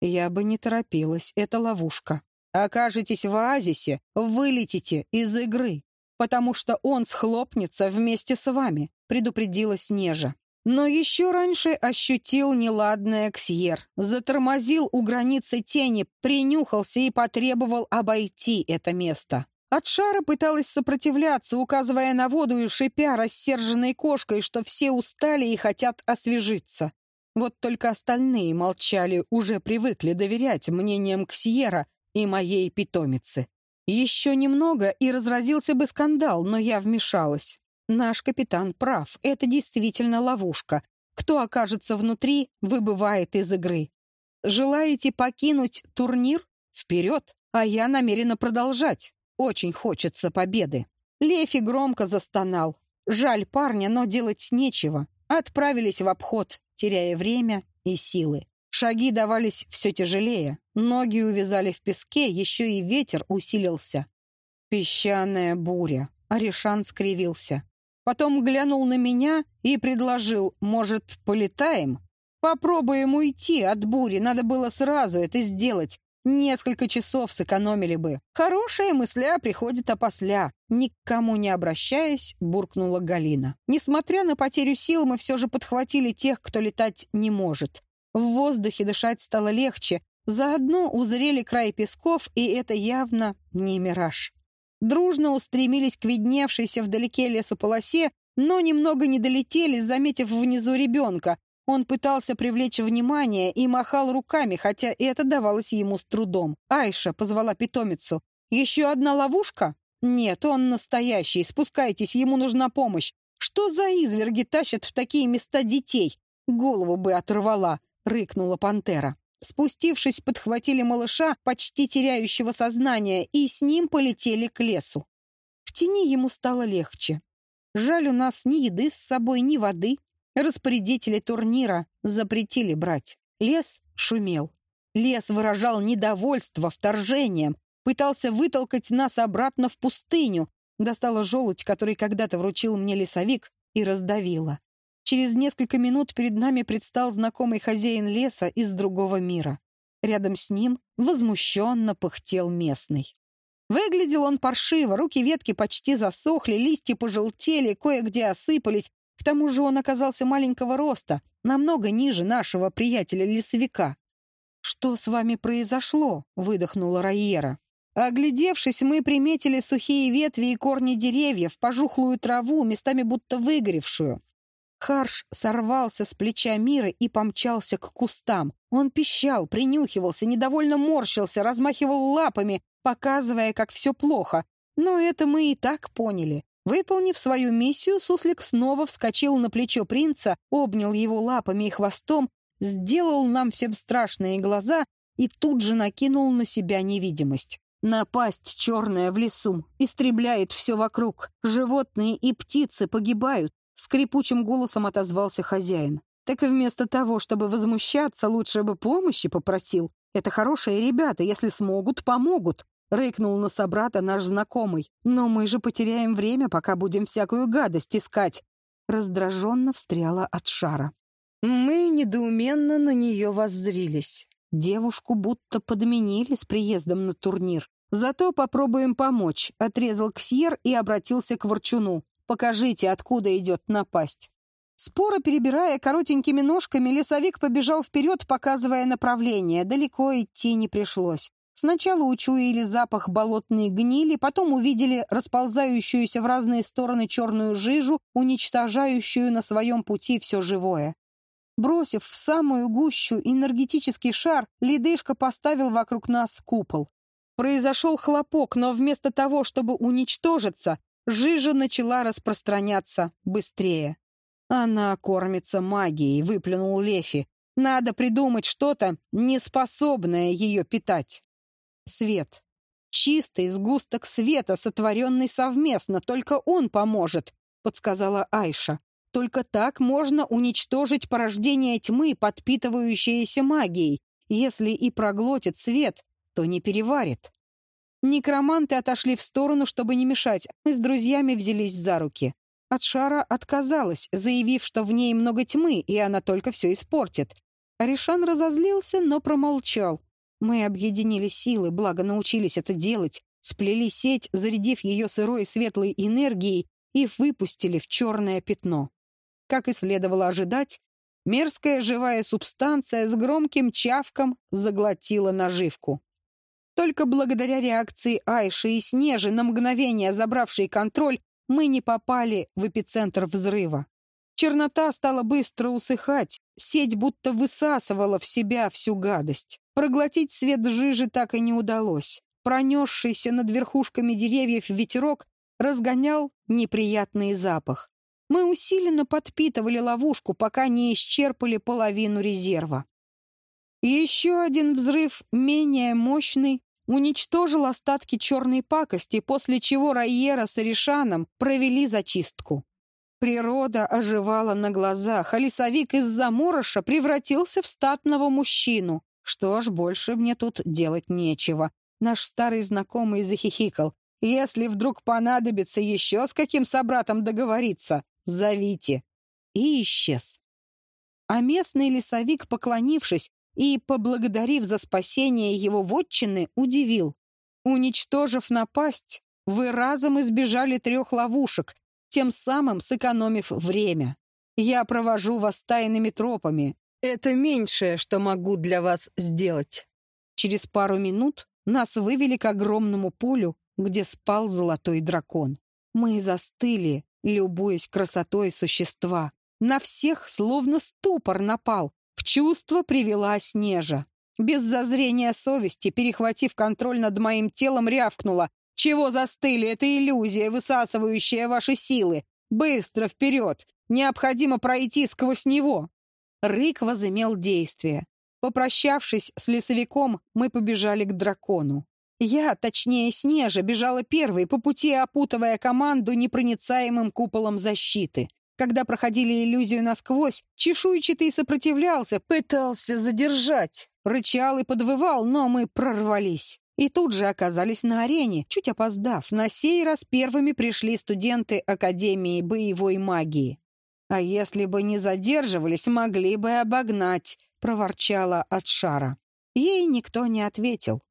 Я бы не торопилась, это ловушка. Окажетесь в оазисе, вылетите из игры, потому что он схлопнется вместе с вами, предупредила Снежа. Но еще раньше ощутил неладное Ксьер, затормозил у границы тени, принюхался и потребовал обойти это место. От шара пыталась сопротивляться, указывая на воду и шипя рассерженной кошкой, что все устали и хотят освежиться. Вот только остальные молчали, уже привыкли доверять мнениям Ксьера и моей питомицы. Еще немного, и разразился бы скандал, но я вмешалась. Наш капитан прав, это действительно ловушка. Кто окажется внутри, выбывает из игры. Желаете покинуть турнир? Вперед! А я намерена продолжать. Очень хочется победы. Лефи громко застонал. Жаль парня, но делать нечего. Отправились в обход, теряя время и силы. Шаги давались все тяжелее, ноги увязали в песке, еще и ветер усилился. Песчаная буря. Аришан скривился. Потом глянул на меня и предложил, может, полетаем? Попробуем уйти от бури, надо было сразу это сделать. Несколько часов сэкономили бы. Хорошая мысля приходит опосля. Никому не обращаясь, буркнула Галина. Несмотря на потерю сил, мы все же подхватили тех, кто летать не может. В воздухе дышать стало легче. Заодно узрели край песков, и это явно не мираж. Дружно устремились к видневшейся вдалеке лесополосе, но немного не долетели, заметив внизу ребенка. Он пытался привлечь внимание и махал руками, хотя это давалось ему с трудом. Айша позвала питомицу. «Еще одна ловушка?» «Нет, он настоящий. Спускайтесь, ему нужна помощь. Что за изверги тащат в такие места детей? Голову бы оторвала рыкнула пантера. Спустившись, подхватили малыша, почти теряющего сознание, и с ним полетели к лесу. В тени ему стало легче. Жаль, у нас ни еды с собой, ни воды. Распорядители турнира запретили брать. Лес шумел. Лес выражал недовольство вторжением, пытался вытолкать нас обратно в пустыню. Достала желудь, который когда-то вручил мне лесовик, и раздавила. Через несколько минут перед нами предстал знакомый хозяин леса из другого мира. Рядом с ним возмущенно пыхтел местный. Выглядел он паршиво, руки ветки почти засохли, листья пожелтели, кое-где осыпались. К тому же он оказался маленького роста, намного ниже нашего приятеля-лесовика. «Что с вами произошло?» — выдохнула Райера. Оглядевшись, мы приметили сухие ветви и корни деревьев, пожухлую траву, местами будто выгоревшую. Харш сорвался с плеча Мира и помчался к кустам. Он пищал, принюхивался, недовольно морщился, размахивал лапами, показывая, как все плохо. Но это мы и так поняли. Выполнив свою миссию, суслик снова вскочил на плечо принца, обнял его лапами и хвостом, сделал нам всем страшные глаза и тут же накинул на себя невидимость. Напасть черная в лесу, истребляет все вокруг. Животные и птицы погибают. Скрипучим голосом отозвался хозяин. Так и вместо того, чтобы возмущаться, лучше бы помощи попросил. Это хорошие ребята, если смогут, помогут. Рыкнул на собрата наш знакомый. Но мы же потеряем время, пока будем всякую гадость искать. Раздраженно встряла от шара. Мы недоуменно на нее воззрились. Девушку будто подменили с приездом на турнир. Зато попробуем помочь, отрезал Ксьер и обратился к Ворчуну. Покажите, откуда идет напасть». Споро перебирая коротенькими ножками, лесовик побежал вперед, показывая направление. Далеко идти не пришлось. Сначала учуяли запах болотной гнили, потом увидели расползающуюся в разные стороны черную жижу, уничтожающую на своем пути все живое. Бросив в самую гущу энергетический шар, ледышка поставил вокруг нас купол. Произошел хлопок, но вместо того, чтобы уничтожиться, жижа начала распространяться быстрее. «Она кормится магией», — выплюнул Лефи. «Надо придумать что-то, неспособное ее питать». Свет. Чистый сгусток света, сотворенный совместно, только он поможет, подсказала Айша. Только так можно уничтожить порождение тьмы, подпитывающееся магией. Если и проглотит свет, то не переварит. Некроманты отошли в сторону, чтобы не мешать. Мы с друзьями взялись за руки. От шара отказалась, заявив, что в ней много тьмы, и она только все испортит. Аришан разозлился, но промолчал. Мы объединили силы, благо научились это делать, сплели сеть, зарядив ее сырой светлой энергией и выпустили в черное пятно. Как и следовало ожидать, мерзкая живая субстанция с громким чавком заглотила наживку. Только благодаря реакции Айши и Снежи, на мгновение забравшей контроль, мы не попали в эпицентр взрыва. Чернота стала быстро усыхать, сеть будто высасывала в себя всю гадость. Проглотить свет жижи так и не удалось. Пронесшийся над верхушками деревьев ветерок разгонял неприятный запах. Мы усиленно подпитывали ловушку, пока не исчерпали половину резерва. Еще один взрыв, менее мощный, уничтожил остатки черной пакости, после чего Райера с Ришаном провели зачистку. Природа оживала на глазах, а лесовик из заморыша превратился в статного мужчину. Что ж, больше мне тут делать нечего. Наш старый знакомый захихикал. Если вдруг понадобится еще с каким собратом договориться, зовите. И исчез. А местный лесовик, поклонившись и поблагодарив за спасение его вотчины, удивил. Уничтожив напасть, вы разом избежали трех ловушек, тем самым сэкономив время. Я провожу вас тайными тропами. Это меньшее, что могу для вас сделать. Через пару минут нас вывели к огромному полю, где спал золотой дракон. Мы застыли, любуясь красотой существа. На всех словно ступор напал. В чувство привела Снежа. Без зазрения совести, перехватив контроль над моим телом, рявкнула. «Чего застыли? Это иллюзия, высасывающая ваши силы. Быстро вперед! Необходимо пройти сквозь него!» Рык возымел действие. Попрощавшись с лесовиком, мы побежали к дракону. Я, точнее Снежа, бежала первой, по пути опутывая команду непроницаемым куполом защиты. Когда проходили иллюзию насквозь, чешуйчатый сопротивлялся, пытался задержать. Рычал и подвывал, но мы прорвались. И тут же оказались на арене, чуть опоздав. На сей раз первыми пришли студенты Академии боевой магии. «А если бы не задерживались, могли бы обогнать», — проворчала от. Ей никто не ответил.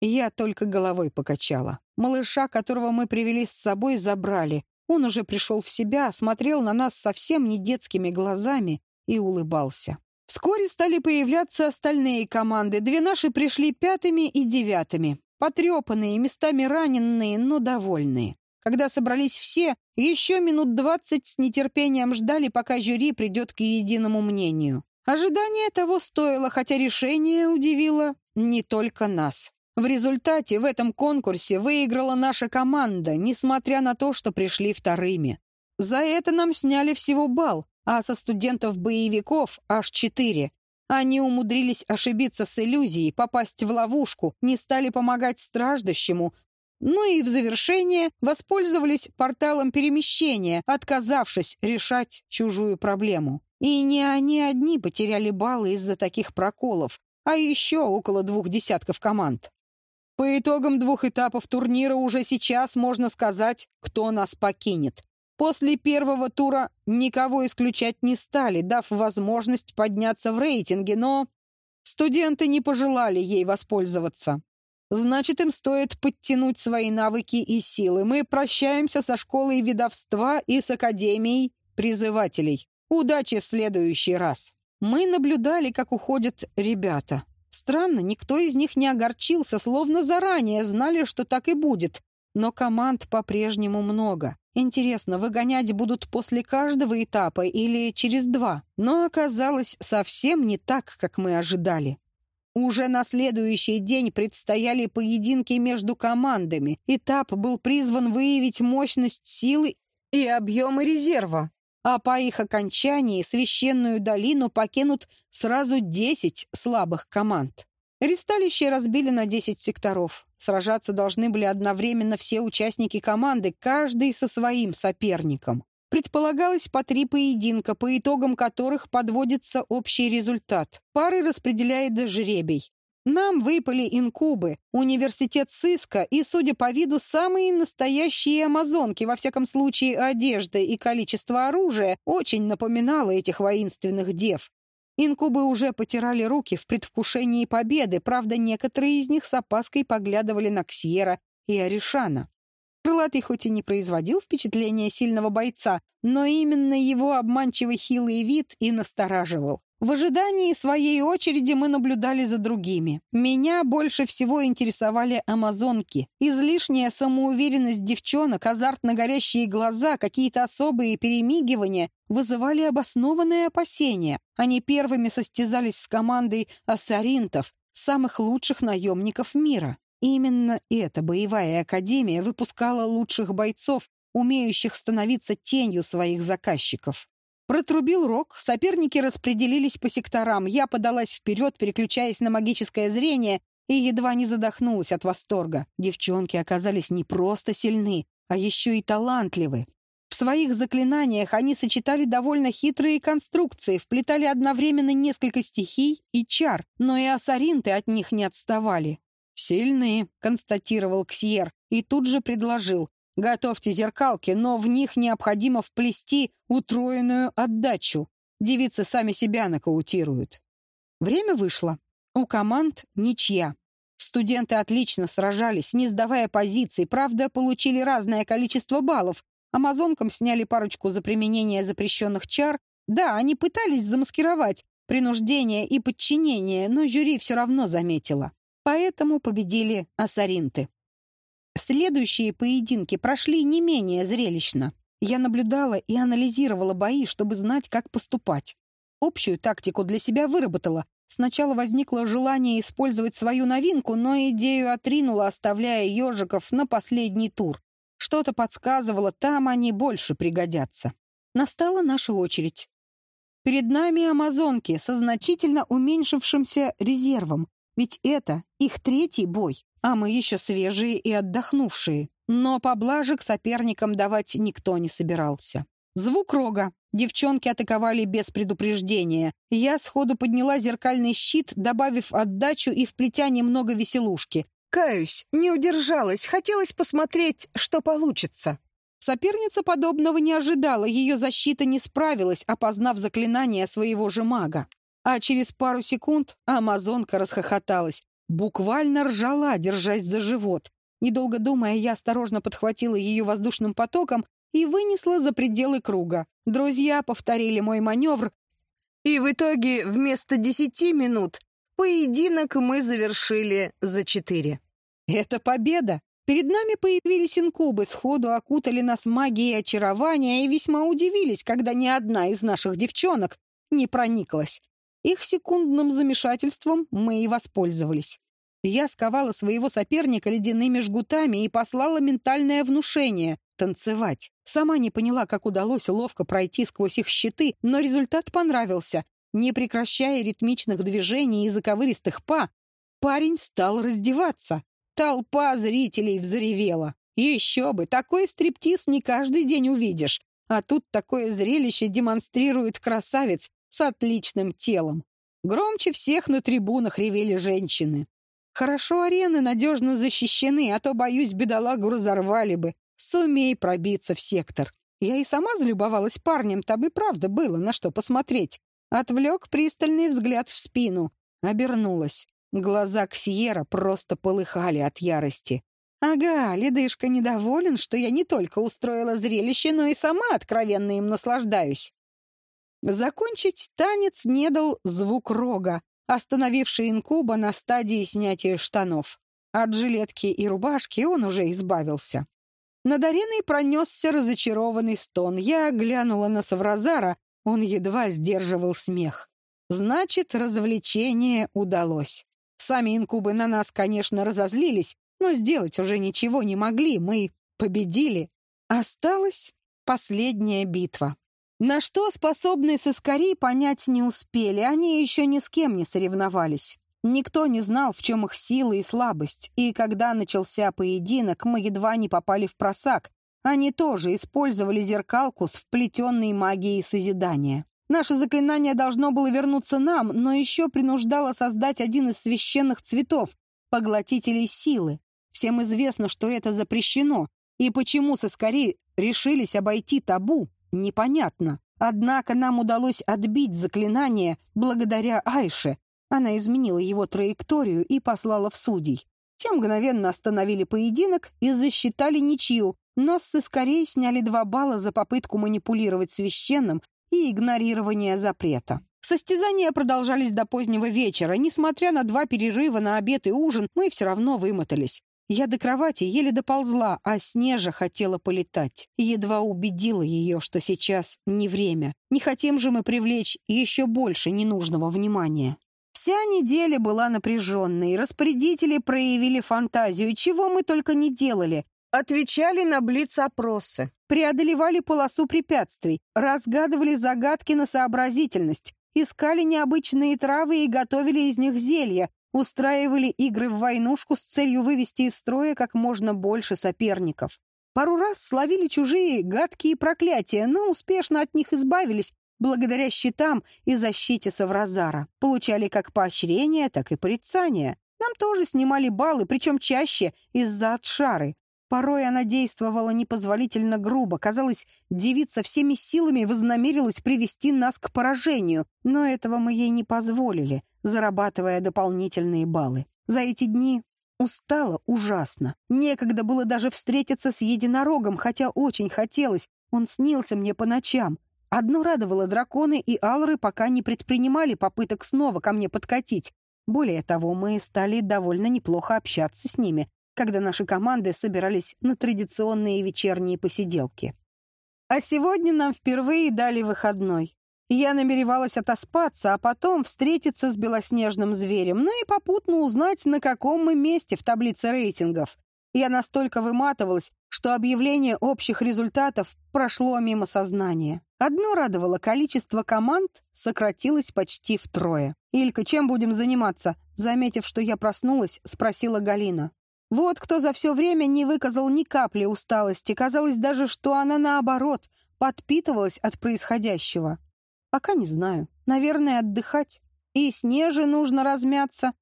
Я только головой покачала. Малыша, которого мы привели с собой, забрали. Он уже пришел в себя, смотрел на нас совсем не детскими глазами и улыбался. Вскоре стали появляться остальные команды. Две наши пришли пятыми и девятыми. Потрепанные, местами раненые, но довольные. Когда собрались все, еще минут двадцать с нетерпением ждали, пока жюри придет к единому мнению. Ожидание того стоило, хотя решение удивило не только нас. В результате в этом конкурсе выиграла наша команда, несмотря на то, что пришли вторыми. За это нам сняли всего балл, а со студентов-боевиков аж четыре. Они умудрились ошибиться с иллюзией, попасть в ловушку, не стали помогать страждущему, ну и в завершение воспользовались порталом перемещения, отказавшись решать чужую проблему. И не они одни потеряли баллы из-за таких проколов, а еще около двух десятков команд. По итогам двух этапов турнира уже сейчас можно сказать, кто нас покинет. После первого тура никого исключать не стали, дав возможность подняться в рейтинге, но студенты не пожелали ей воспользоваться. Значит, им стоит подтянуть свои навыки и силы. Мы прощаемся со школой видовства и с академией призывателей. Удачи в следующий раз. Мы наблюдали, как уходят ребята. Странно, никто из них не огорчился, словно заранее знали, что так и будет. Но команд по-прежнему много. Интересно, выгонять будут после каждого этапа или через два? Но оказалось совсем не так, как мы ожидали. Уже на следующий день предстояли поединки между командами. Этап был призван выявить мощность силы и объемы резерва. А по их окончании священную долину покинут сразу 10 слабых команд. Ристалище разбили на 10 секторов. Сражаться должны были одновременно все участники команды, каждый со своим соперником. Предполагалось по три поединка, по итогам которых подводится общий результат. Пары распределяет жребий. Нам выпали инкубы, университет сыска и, судя по виду, самые настоящие амазонки, во всяком случае одежда и количество оружия, очень напоминало этих воинственных дев. Инкубы уже потирали руки в предвкушении победы, правда, некоторые из них с опаской поглядывали на Ксьера и Аришана. Крылатый хоть и не производил впечатления сильного бойца, но именно его обманчивый хилый вид и настораживал. В ожидании своей очереди мы наблюдали за другими. Меня больше всего интересовали амазонки. Излишняя самоуверенность девчонок, азартно горящие глаза, какие-то особые перемигивания вызывали обоснованные опасения. Они первыми состязались с командой ассаринтов, самых лучших наемников мира. Именно эта боевая академия выпускала лучших бойцов, умеющих становиться тенью своих заказчиков. Протрубил рог, соперники распределились по секторам. Я подалась вперед, переключаясь на магическое зрение, и едва не задохнулась от восторга. Девчонки оказались не просто сильны, а еще и талантливы. В своих заклинаниях они сочетали довольно хитрые конструкции, вплетали одновременно несколько стихий и чар, но и ассаринты от них не отставали. «Сильные», — констатировал Ксьер, и тут же предложил. Готовьте зеркалки, но в них необходимо вплести утроенную отдачу. Девицы сами себя нокаутируют. Время вышло. У команд ничья. Студенты отлично сражались, не сдавая позиций, правда, получили разное количество баллов. Амазонкам сняли парочку за применение запрещенных чар. Да, они пытались замаскировать принуждение и подчинение, но жюри все равно заметило. Поэтому победили ассаринты. Следующие поединки прошли не менее зрелищно. Я наблюдала и анализировала бои, чтобы знать, как поступать. Общую тактику для себя выработала. Сначала возникло желание использовать свою новинку, но идею отринула, оставляя ежиков на последний тур. Что-то подсказывало, там они больше пригодятся. Настала наша очередь. Перед нами амазонки со значительно уменьшившимся резервом, ведь это их третий бой а мы еще свежие и отдохнувшие. Но поблажек соперникам давать никто не собирался. Звук рога. Девчонки атаковали без предупреждения. Я сходу подняла зеркальный щит, добавив отдачу и вплетя немного веселушки. Каюсь, не удержалась, хотелось посмотреть, что получится. Соперница подобного не ожидала, ее защита не справилась, опознав заклинание своего же мага. А через пару секунд амазонка расхохоталась. Буквально ржала, держась за живот. Недолго думая, я осторожно подхватила ее воздушным потоком и вынесла за пределы круга. Друзья повторили мой маневр, и в итоге вместо десяти минут поединок мы завершили за четыре. Это победа! Перед нами появились инкубы, сходу окутали нас магией очарования и весьма удивились, когда ни одна из наших девчонок не прониклась. Их секундным замешательством мы и воспользовались. Я сковала своего соперника ледяными жгутами и послала ментальное внушение — танцевать. Сама не поняла, как удалось ловко пройти сквозь их щиты, но результат понравился. Не прекращая ритмичных движений и заковыристых па, парень стал раздеваться. Толпа зрителей взревела. Еще бы, такой стриптиз не каждый день увидишь. А тут такое зрелище демонстрирует красавец с отличным телом. Громче всех на трибунах ревели женщины. Хорошо арены надежно защищены, а то, боюсь, бедолагу разорвали бы. Сумей пробиться в сектор. Я и сама залюбовалась парнем, там и правда было на что посмотреть. Отвлек пристальный взгляд в спину. Обернулась. Глаза Ксьера просто полыхали от ярости. Ага, ледышка недоволен, что я не только устроила зрелище, но и сама откровенно им наслаждаюсь. Закончить танец не дал звук рога. остановивший инкуба на стадии снятия штанов. От жилетки и рубашки он уже избавился. Над ареной пронесся разочарованный стон. Я глянула на Савразара, он едва сдерживал смех. Значит, развлечение удалось. Сами инкубы на нас, конечно, разозлились, но сделать уже ничего не могли, мы победили. Осталась последняя битва. На что способны соскари понять не успели, они еще ни с кем не соревновались. Никто не знал, в чем их сила и слабость, и когда начался поединок, мы едва не попали в просак. Они тоже использовали зеркалку с вплетенной магией созидания. Наше заклинание должно было вернуться нам, но еще принуждало создать один из священных цветов — поглотителей силы. Всем известно, что это запрещено, и почему соскари решились обойти табу, непонятно. Однако нам удалось отбить заклинание благодаря Айше. Она изменила его траекторию и послала в судей. Те мгновенно остановили поединок и засчитали ничью, но с соскорей сняли два балла за попытку манипулировать священным и игнорирование запрета. Состязания продолжались до позднего вечера. Несмотря на два перерыва на обед и ужин, мы все равно вымотались. Я до кровати еле доползла, а Снежа хотела полетать. Едва убедила ее, что сейчас не время. Не хотим же мы привлечь еще больше ненужного внимания. Вся неделя была напряженной. Распорядители проявили фантазию, чего мы только не делали. Отвечали на блиц-опросы, преодолевали полосу препятствий, разгадывали загадки на сообразительность, искали необычные травы и готовили из них зелья, устраивали игры в войнушку с целью вывести из строя как можно больше соперников. Пару раз словили чужие гадкие проклятия, но успешно от них избавились благодаря щитам и защите Савразара. Получали как поощрение, так и порицание. Нам тоже снимали баллы, причем чаще из-за отшары. Порой она действовала непозволительно грубо. Казалось, девица всеми силами вознамерилась привести нас к поражению, но этого мы ей не позволили, зарабатывая дополнительные баллы. За эти дни устала ужасно. Некогда было даже встретиться с единорогом, хотя очень хотелось. Он снился мне по ночам. Одно радовало драконы и алры пока не предпринимали попыток снова ко мне подкатить. Более того, мы стали довольно неплохо общаться с ними, когда наши команды собирались на традиционные вечерние посиделки. А сегодня нам впервые дали выходной. Я намеревалась отоспаться, а потом встретиться с белоснежным зверем, ну и попутно узнать, на каком мы месте в таблице рейтингов. Я настолько выматывалась, что объявление общих результатов прошло мимо сознания. Одно радовало, количество команд сократилось почти втрое. «Илька, чем будем заниматься?» Заметив, что я проснулась, спросила Галина. Вот кто за все время не выказал ни капли усталости. Казалось даже, что она, наоборот, подпитывалась от происходящего. Пока не знаю. Наверное, отдыхать. И снеже нужно размяться.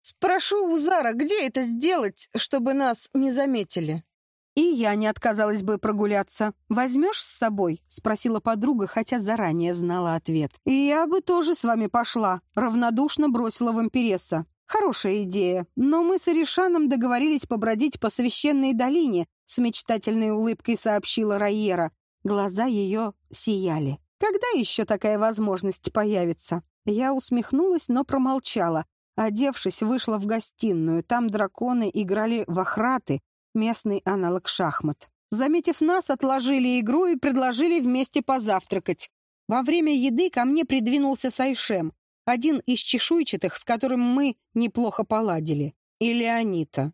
Спрошу у Зара, где это сделать, чтобы нас не заметили? И я не отказалась бы прогуляться. «Возьмешь с собой?» — спросила подруга, хотя заранее знала ответ. «И я бы тоже с вами пошла», — равнодушно бросила вампиресса. Хорошая идея, но мы с Аришаном договорились побродить по священной долине, с мечтательной улыбкой сообщила Райера. Глаза ее сияли. Когда еще такая возможность появится? Я усмехнулась, но промолчала. Одевшись, вышла в гостиную. Там драконы играли в охраты, местный аналог шахмат. Заметив нас, отложили игру и предложили вместе позавтракать. Во время еды ко мне придвинулся Сайшем. Один из чешуйчатых, с которым мы неплохо поладили. И Леонита.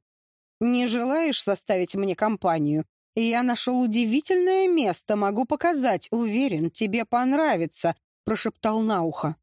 Не желаешь составить мне компанию? Я нашел удивительное место, могу показать. Уверен, тебе понравится, прошептал на ухо.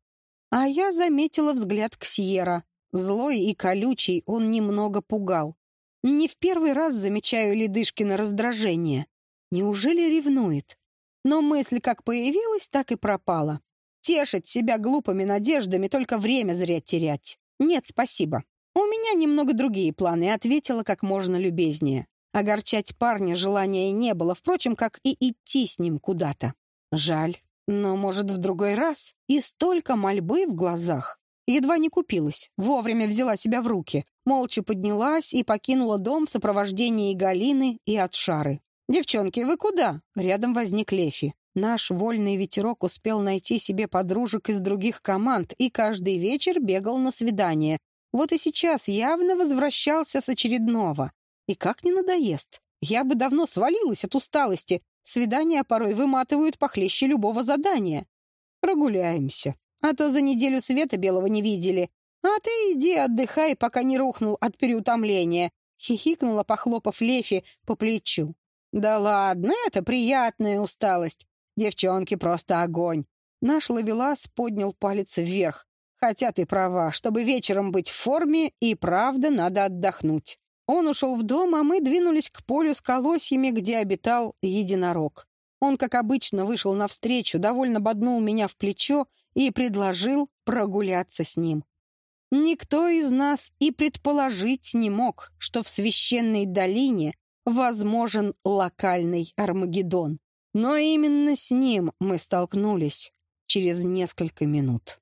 А я заметила взгляд Ксьера. Злой и колючий он немного пугал. Не в первый раз замечаю Ледышкина раздражение. Неужели ревнует? Но мысль как появилась, так и пропала. Тешить себя глупыми надеждами, только время зря терять. Нет, спасибо. У меня немного другие планы, ответила как можно любезнее. Огорчать парня желания не было, впрочем, как и идти с ним куда-то. Жаль, но, может, в другой раз? И столько мольбы в глазах. Едва не купилась, вовремя взяла себя в руки. Молча поднялась и покинула дом в сопровождении Галины и Отшары. «Девчонки, вы куда?» Рядом возник Лефи. Наш вольный ветерок успел найти себе подружек из других команд и каждый вечер бегал на свидание. Вот и сейчас явно возвращался с очередного. И как не надоест. Я бы давно свалилась от усталости. Свидания порой выматывают похлеще любого задания. Прогуляемся. А то за неделю света белого не видели. А ты иди отдыхай, пока не рухнул от переутомления. Хихикнула, похлопав Лефи по плечу. Да ладно, это приятная усталость. Девчонки просто огонь. Наш ловелас поднял палец вверх. Хотя ты права, чтобы вечером быть в форме, и правда надо отдохнуть. Он ушел в дом, а мы двинулись к полю с колосьями, где обитал единорог. Он, как обычно, вышел навстречу, довольно боднул меня в плечо и предложил прогуляться с ним. Никто из нас и предположить не мог, что в священной долине возможен локальный Армагеддон. Но именно с ним мы столкнулись через несколько минут.